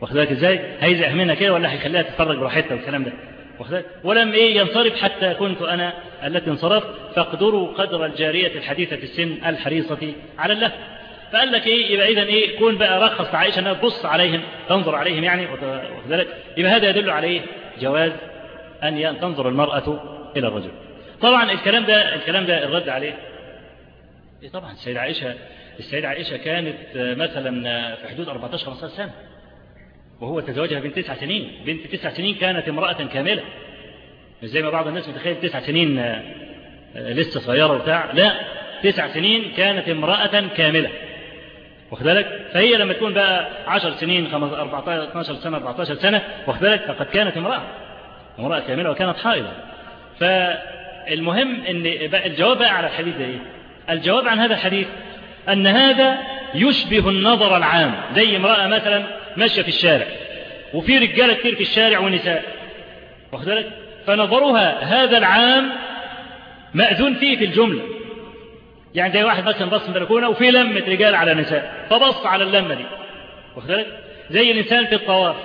واخد بالك إزاي؟ هيزعق منها كده ولا هيخليها تتفرج براحتها والكلام ده. واخد ولم إيه؟ ينصرف حتى كنت أنا التي انصرفت فاقدروا قدر الجارية الحديثة السن الحريصة على الله. فقال لك إيه؟ يبقى اذا إيه؟ كون بقى رخص لعائشه إنها تبص عليهم تنظر عليهم يعني وكذلك. يبقى هذا يدل عليه جواز أن تنظر المرأة إلى الرجل. طبعا الكلام ده الكلام ده الرد عليه. إيه طبعا السيدة عائشة السيدة عائشة كانت مثلا في حدود 14 15 سنة. وهو تزوجها بنت تسع سنين. بنت تسع سنين كانت امرأة كاملة. مش زي ما بعض الناس متخيل تسع سنين لسه صغيرة وبتاع. لا تسع سنين كانت امرأة كاملة. واخد بالك؟ فهي لما تكون بقى 10 سنين 14 12 سنة 14 سنة واخد بالك؟ فقد كانت امرأة. امرأة كاملة وكانت حائضة. فالمهم إن الجواب بقى على الحديث ده إيه؟ الجواب عن هذا الحديث أن هذا يشبه النظر العام. زي امرأة مثلا ماشية في الشارع وفي رجالة كتير في الشارع ونساء. واخد بالك؟ فنظرها هذا العام مأذون فيه في الجملة. يعني زي واحد مثلا بص من البلكونة وفي لمة رجال على نساء. فبص على اللمة دي. واخد بالك؟ زي الإنسان في الطواف.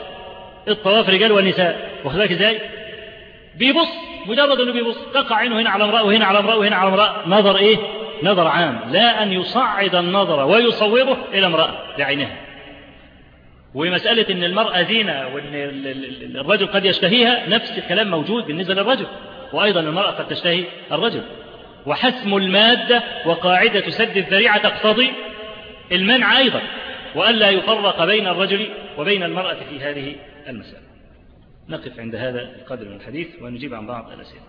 الطواف رجال ونساء. واخد بالك إزاي؟ بيبص. مجرد إنه بيبص. تقع عينه هنا على امرأة وهنا على امرأة وهنا على امرأة. نظر إيه؟ نظر عام. لا أن يصعد النظر ويصوره إلى امرأة بعينها. ومسألة أن المرأة زينة وأن الرجل قد يشتهيها نفس الكلام موجود بالنسبة للرجل. وأيضا المرأة قد تشتهي الرجل. وحسم المادة وقاعدة سد الذريعة تقتضي المنع أيضا وألا يفرق بين الرجل وبين المرأة في هذه المسألة. نقف عند هذا القدر من الحديث ونجيب عن بعض الأسئلة.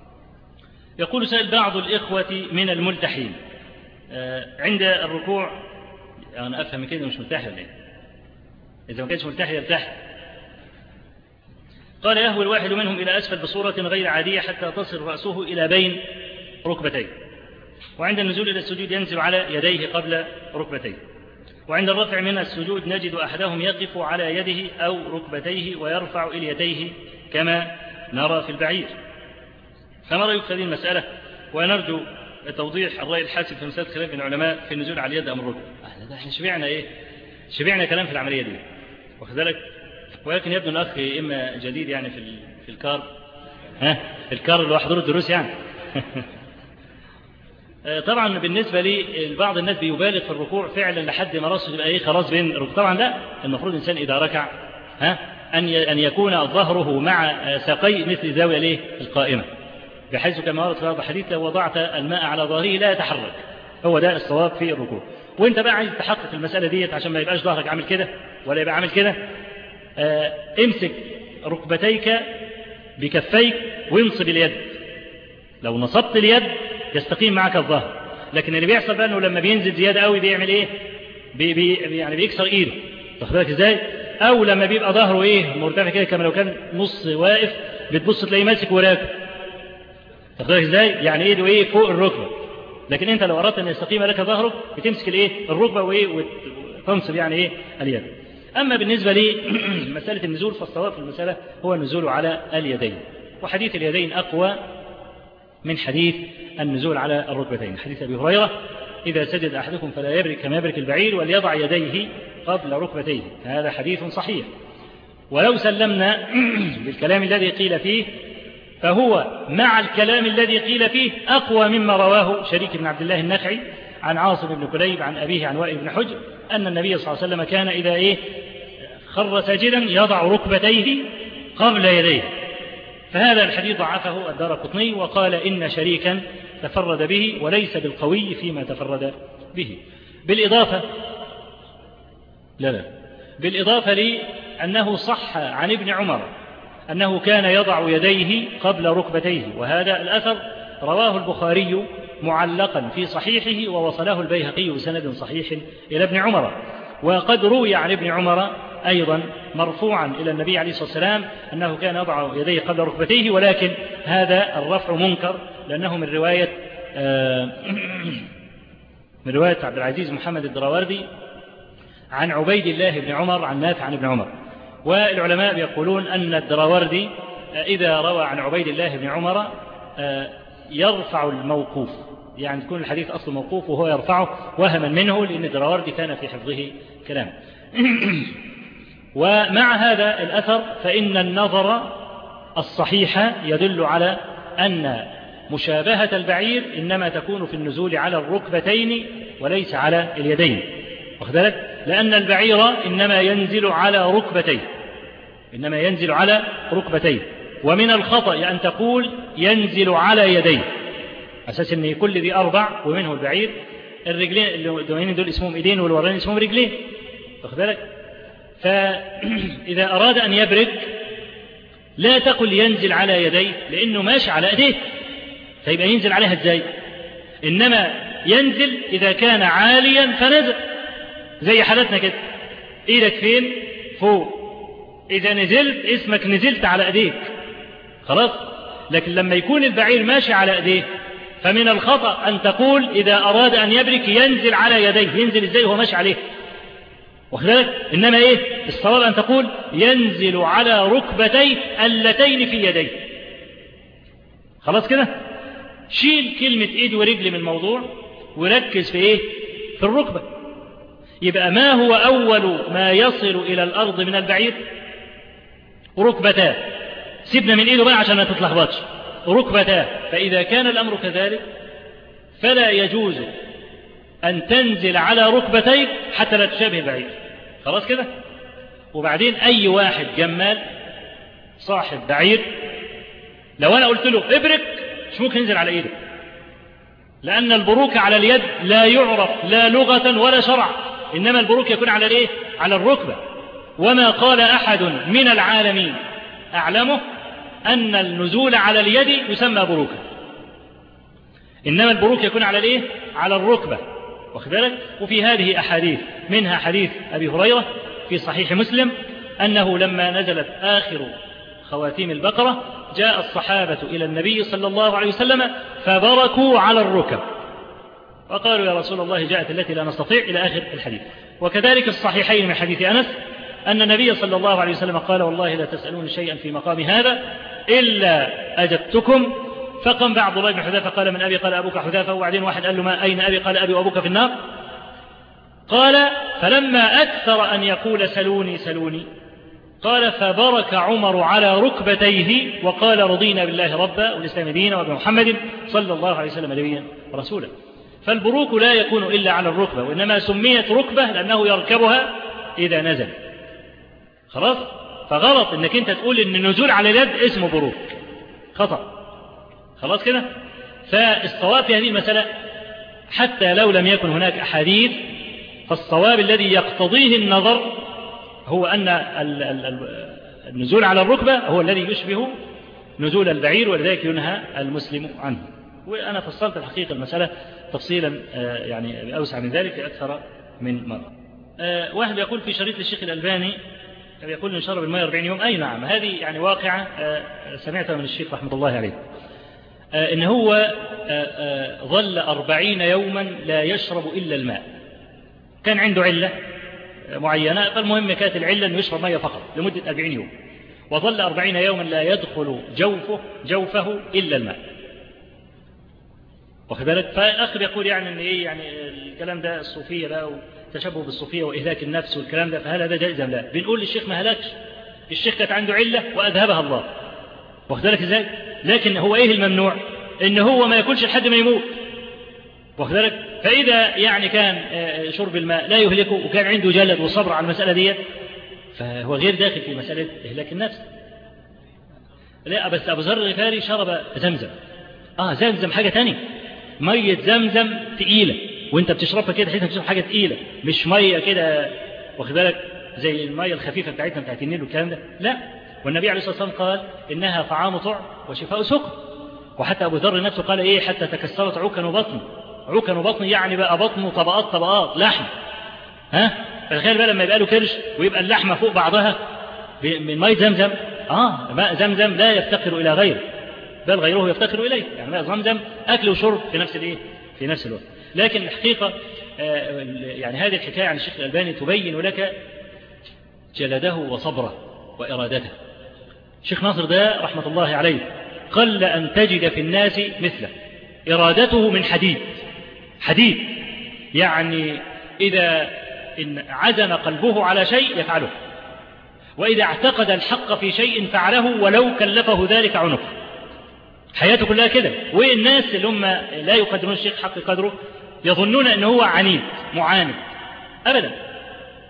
يقول سائل بعض الإخوة من الملتحين عند الركوع أنا أفهم كده مش مرتاح ولا إيه؟ إذا ما كانش مرتاح يرتاح. قال يهوي الواحد منهم إلى أسفل بصورة غير عادية حتى تصل رأسه إلى بين ركبتيه وعند النزول إلى السجود ينزل على يديه قبل ركبتيه. وعند الرفع من السجود نجد أحدهم يقف على يده أو ركبتيه ويرفع إليتيه كما نرى في البعير. فما رأيك في هذه المسألة؟ ونرجو توضيح الرأي الحاسم في مسألة خلاف العلماء في النزول على اليد أم الركبة إحنا شبعنا إيه؟ شبعنا كلام في العملية دي. بالك ولكن يبدو الأخ إما جديد يعني في في الكار. ها؟ في الكار اللي هو حضور الدروس يعني. طبعا بالنسبة لي بعض الناس بيبالغ في الركوع فعلا لحد ما راسه تبقى إيه خلاص بين طبعا لا المفروض الإنسان إذا ركع ها أن أن يكون ظهره مع ساقي مثل زاوية الايه القائمة. بحيث كما ورد في هذا الحديث لو وضعت الماء على ظهره لا يتحرك. هو ده الصواب في الركوع. وأنت بقى عايز تحقق المسألة ديت عشان ما يبقاش ظهرك عامل كده؟ ولا يبقى عامل كده؟ آه امسك ركبتيك بكفيك وانصب اليد. لو نصبت اليد يستقيم معك الظهر. لكن اللي بيحصل بقى إنه لما بينزل زيادة قوي بيعمل إيه؟ بي بي يعني بيكسر إيده. تاخد بالك إزاي؟ أو لما بيبقى ظهره إيه؟ مرتفع كده كما لو كان نص واقف بتبص تلاقيه ماسك وراك. تاخد بالك إزاي؟ يعني إيده إيه؟ فوق الركبة. لكن أنت لو أردت أن يستقيم لك ظهرك بتمسك الإيه؟ الركبة وإيه؟ وتنصب يعني إيه؟ اليد. أما بالنسبة لي مسألة النزول فالصواب في المسألة هو النزول على اليدين. وحديث اليدين أقوى من حديث النزول على الركبتين. حديث أبي هريرة إذا سجد أحدكم فلا يبرك كما يبرك البعير وليضع يديه قبل ركبتيه. هذا حديث صحيح. ولو سلمنا بالكلام الذي قيل فيه فهو مع الكلام الذي قيل فيه أقوى مما رواه شريك بن عبد الله النخعي عن عاصم بن كليب عن أبيه عن وائل بن حجر أن النبي صلى الله عليه وسلم كان إذا إيه خر ساجدا يضع ركبتيه قبل يديه. فهذا الحديث ضعفه الدار قطني وقال إن شريكا تفرد به وليس بالقوي فيما تفرد به. بالإضافة لا لا. بالإضافة لأنه صح عن ابن عمر أنه كان يضع يديه قبل ركبتيه وهذا الأثر رواه البخاري معلقا في صحيحه ووصله البيهقي بسند صحيح إلى ابن عمر. وقد روي عن ابن عمر أيضا مرفوعا إلى النبي عليه الصلاة والسلام أنه كان يضع يديه قبل ركبتيه ولكن هذا الرفع منكر لأنه من رواية من رواية عبد العزيز محمد الدراوردي عن عبيد الله بن عمر عن نافع عن ابن عمر. والعلماء يقولون أن الدراوردي إذا روى عن عبيد الله بن عمر يرفع الموقوف. يعني تكون الحديث أصل موقوف وهو يرفعه وهما منه لأن الدراوردي كان في حفظه كلام. ومع هذا الأثر فإن النظر الصحيح يدل على أن مشابهة البعير إنما تكون في النزول على الركبتين وليس على اليدين. بالك؟ لأن البعير إنما ينزل على ركبتيه إنما ينزل على ركبتيه ومن الخطأ أن تقول ينزل على يديه أساس أن كل ذي أربع ومنه البعير. الرجلين الدوينين دول اسمهم إيدين والورين اسمهم رجلين. واخد بالك؟ فإذا أراد أن يبرك لا تقل ينزل على يديه لأنه ماشي على أيديه. فيبقى ينزل عليها إزاي؟ إنما ينزل إذا كان عاليا فنزل. زي حالتنا كده. إيدك فين؟ فوق. إذا نزلت اسمك نزلت على أيديك. خلاص؟ لكن لما يكون البعير ماشي على أيديه فمن الخطأ أن تقول إذا أراد أن يبرك ينزل على يديه. ينزل إزاي وهو ماشي عليه؟ وخذلك إنما إيه؟ الصواب أن تقول ينزل على ركبتيه اللتين في يديه خلاص كده؟ شيل كلمة إيد ورجل من الموضوع وركز في إيه؟ في الركبة. يبقى ما هو أول ما يصل إلى الأرض من البعير؟ ركبتاه سيبنا من إيده بقى عشان ما تتلخبطش. ركبتاه فإذا كان الأمر كذلك فلا يجوز أن تنزل على ركبتيك حتى لا تشابه البعير. خلاص كده؟ وبعدين أي واحد جمال صاحب بعير لو أنا قلت له ابرك مش ممكن ينزل على إيده. لأن البروك على اليد لا يعرف لا لغة ولا شرع. إنما البروك يكون على الإيه؟ على الركبة. وما قال أحد من العالمين. أعلمه أن النزول على اليد يسمى بروكا. إنما البروك يكون على الإيه؟ على الركبة. واخد وفي هذه أحاديث منها حديث أبي هريرة في صحيح مسلم أنه لما نزلت آخر خواتيم البقرة جاء الصحابة إلى النبي صلى الله عليه وسلم فبركوا على الركب. وقالوا يا رسول الله جاءت التي لا نستطيع إلى آخر الحديث. وكذلك الصحيحين من حديث أنس أن النبي صلى الله عليه وسلم قال والله لا تسألون شيئا في مقام هذا إلا أجبتكم فقام بعض الله بن حذافة قال من أبي؟ قال أبوك حذافة. وبعدين واحد قال له ما أين أبي؟ قال أبي وأبوك في النار. قال فلما أكثر أن يقول سلوني سلوني. قال فبرك عمر على ركبتيه وقال رضينا بالله ربا والإسلام دينا وبمحمد صلى الله عليه وسلم نبيا ورسولا. فالبروك لا يكون إلا على الركبة وإنما سميت ركبة لأنه يركبها إذا نزل. خلاص؟ فغلط إنك أنت تقول إن النزول على اليد اسمه بروك. خطأ. خلاص كده؟ فالصواب في هذه المسألة حتى لو لم يكن هناك أحاديث فالصواب الذي يقتضيه النظر هو أن النزول على الركبة هو الذي يشبه نزول البعير ولذلك ينهى المسلم عنه. وأنا فصلت الحقيقة المسألة تفصيلا يعني أوسع من ذلك أكثر من مرة. واحد يقول في شريط الشيخ الألباني يقول نشرب الماء 40 يوم أي نعم هذه يعني واقعة سمعتها من الشيخ رحمة الله عليه. إن هو ظل أربعين يوما لا يشرب إلا الماء. كان عنده علة معينة فالمهم كانت العلة أنه يشرب ماء فقط لمدة أربعين يوم. وظل أربعين يوما لا يدخل جوفه جوفه إلا الماء. واخد بالك؟ يقول يعني أن إيه يعني الكلام ده الصوفية بقى والتشبه بالصوفية وإهلاك النفس والكلام ده فهل هذا جائز أم لا؟ بنقول للشيخ ما هلاكش. الشيخ كانت عنده علة وأذهبها الله. واخد بالك إزاي؟ لكن هو إيه الممنوع؟ إن هو ما يأكلش لحد ما يموت. واخد بالك؟ فإذا يعني كان شرب الماء لا يهلكه وكان عنده جلد وصبر على المسألة دي فهو غير داخل في مسألة إهلاك النفس. لا بس أبو ذر الغفاري شرب زمزم. آه زمزم حاجة تانية. مية زمزم تقيلة. وأنت بتشربها كده حيث بتشرب حاجة تقيلة. مش مية كده واخد بالك؟ زي المية الخفيفة بتاعتنا بتاعت النيل والكلام ده. لا. والنبي عليه الصلاة والسلام قال إنها طعام طعم وشفاء سكر وحتى أبو ذر نفسه قال إيه حتى تكسرت عكن وبطن عكن وبطن يعني بقى بطنه طبقات طبقات لحم. ها؟ تخيل بقى لما يبقى له كرش ويبقى اللحمة فوق بعضها من مية زمزم. آه ماء زمزم لا يفتقر إلى غيره. بل غيره يفتقر إليه. يعني ماء زمزم أكل وشرب في نفس الإيه؟ في نفس الوقت. لكن الحقيقة آه يعني هذه الحكاية عن الشيخ الألباني تبين لك جلده وصبره وإرادته. الشيخ ناصر ده رحمة الله عليه قل أن تجد في الناس مثله إرادته من حديد حديد يعني إذا إن عزم قلبه على شيء يفعله وإذا اعتقد الحق في شيء فعله ولو كلفه ذلك عنقه حياته كلها كده. والناس اللي هم لا يقدرون الشيخ حق قدره يظنون أنه هو عنيد معاند. أبدا.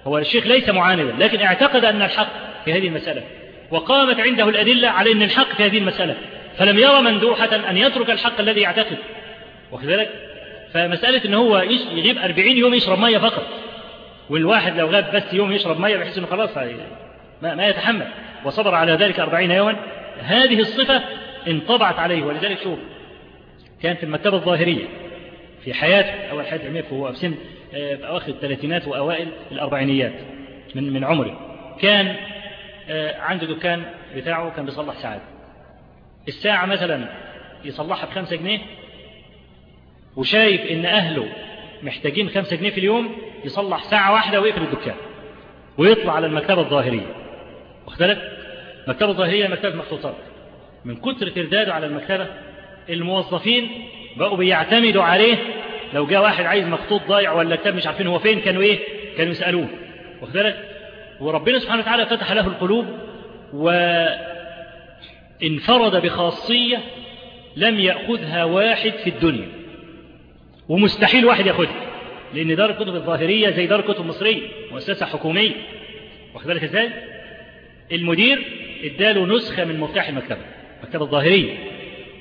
هو الشيخ ليس معاندا لكن اعتقد أن الحق في هذه المسألة. وقامت عنده الأدلة على أن الحق في هذه المسألة. فلم يرى مندوحة أن يترك الحق الذي يعتقد. بالك فمسألة أن هو يغيب 40 يوم يشرب مية فقط. والواحد لو غاب بس يوم يشرب مية بحيث أنه خلاص ما, ما يتحمل. وصبر على ذلك 40 يوما. هذه الصفة انطبعت عليه. ولذلك شوف كان في المكتبة الظاهرية في حياته أول حياة علمية فهو في سن في أواخر الثلاثينات وأوائل الأربعينيات من من عمره. كان عنده دكان بتاعه كان بيصلح ساعات. الساعة مثلا يصلحها بخمسة جنيه وشايف إن أهله محتاجين خمسة جنيه في اليوم يصلح ساعة واحدة ويقفل الدكان ويطلع على المكتبة الظاهرية. واختلف المكتبة الظاهرية مكتبة مخطوطات من كتر ترداده على المكتبة الموظفين بقوا بيعتمدوا عليه. لو جاء واحد عايز مخطوط ضايع ولا كتاب مش عارفين هو فين كانوا إيه؟ كانوا يسألوه. واخد وربنا سبحانه وتعالى فتح له القلوب وانفرد بخاصية لم يأخذها واحد في الدنيا. ومستحيل واحد يأخذها لأن دار الكتب الظاهرية زي دار الكتب المصرية مؤسسة حكومية. واخد بالك إزاي؟ المدير إداله نسخة من مفتاح المكتبة المكتبة الظاهرية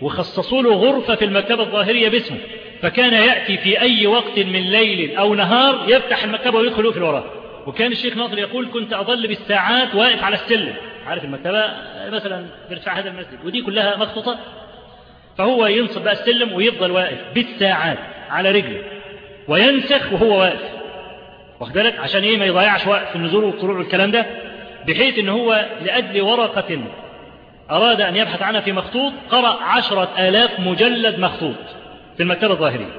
وخصصوا له غرفة في المكتبة الظاهرية باسمه. فكان يأتي في أي وقت من ليل أو نهار يفتح المكتبة ويدخل في الوراء. وكان الشيخ ناصر يقول كنت أظل بالساعات واقف على السلم. عارف المكتبة مثلا بارتفاع هذا المسجد. ودي كلها مخطوطات فهو ينصب بقى السلم ويفضل واقف بالساعات على رجله. وينسخ وهو واقف. واخد بالك؟ عشان إيه ما يضيعش وقت في النزول والطلوع والكلام ده؟ بحيث إن هو لأجل ورقة أراد أن يبحث عنها في مخطوط قرأ عشرة آلاف مجلد مخطوط في المكتبة الظاهرية.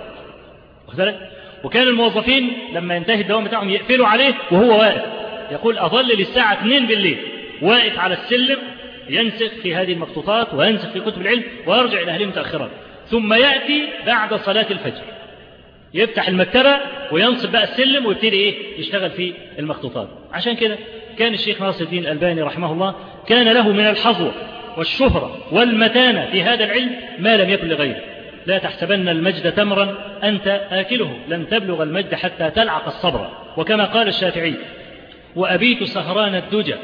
واخد بالك؟ وكان الموظفين لما ينتهي الدوام بتاعهم يقفلوا عليه وهو واقف. يقول أظل للساعة 2 بالليل واقف على السلم ينسخ في هذه المخطوطات وينسخ في كتب العلم ويرجع إلى أهله متأخرا. ثم يأتي بعد صلاة الفجر. يفتح المكتبة وينصب بقى السلم ويبتدي إيه؟ يشتغل في المخطوطات. عشان كده كان الشيخ ناصر الدين الألباني رحمه الله كان له من الحظوة والشهرة والمتانة في هذا العلم ما لم يكن لغيره. لا تحسبن المجد تمرا أنت آكله. لن تبلغ المجد حتى تلعق الصبر. وكما قال الشافعي وأبيت سهران الدجى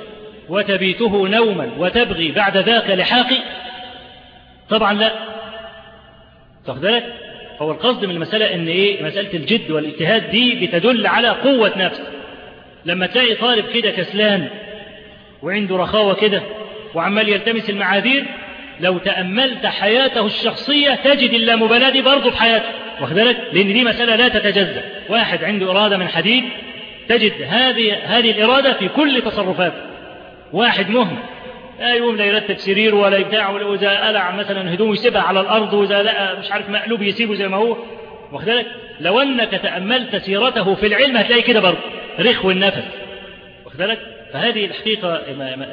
وتبيته نوما وتبغي بعد ذاك لحاقي. طبعا لا. تاخد بالك؟ هو القصد من المسألة إن إيه؟ مسألة الجد والاجتهاد دي بتدل على قوة نفس. لما تلاقي طالب كده كسلان وعنده رخاوة كده وعمال يلتمس المعاذير لو تأملت حياته الشخصية تجد اللامبالاة دي برضه في حياته واخد بالك؟ لأن دي مسألة لا تتجزأ. واحد عنده إرادة من حديد تجد هذه هذه الإرادة في كل تصرفاته. واحد مهمل لا يوم لا يرتب سرير ولا بتاع وإذا قلع مثلا هدومه يسيبها على الأرض وإذا لقى مش عارف مقلوب يسيبه زي ما هو. واخد بالك؟ لو أنك تأملت سيرته في العلم هتلاقي كده برضه رخو النفس. واخد بالك؟ فهذه الحقيقة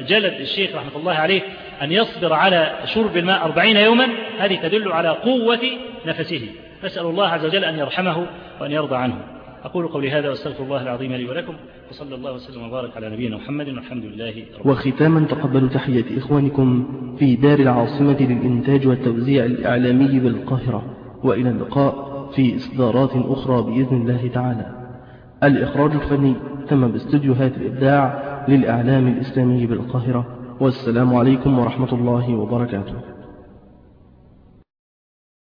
جلد الشيخ رحمة الله عليه أن يصبر على شرب الماء أربعين يوما. هذه تدل على قوة نفسه. نسأل الله عز وجل أن يرحمه وأن يرضى عنه. أقول قولي هذا وأستغفر الله العظيم لي ولكم وصلى الله وسلم وبارك على نبينا محمد والحمد لله رب وختاما تقبلوا تحية إخوانكم في دار العاصمة للإنتاج والتوزيع الإعلامي بالقاهرة. وإلى اللقاء في إصدارات أخرى بإذن الله تعالى. الإخراج الفني تم باستديوهات الإبداع للإعلام الإسلامي بالقاهرة والسلام عليكم ورحمة الله وبركاته.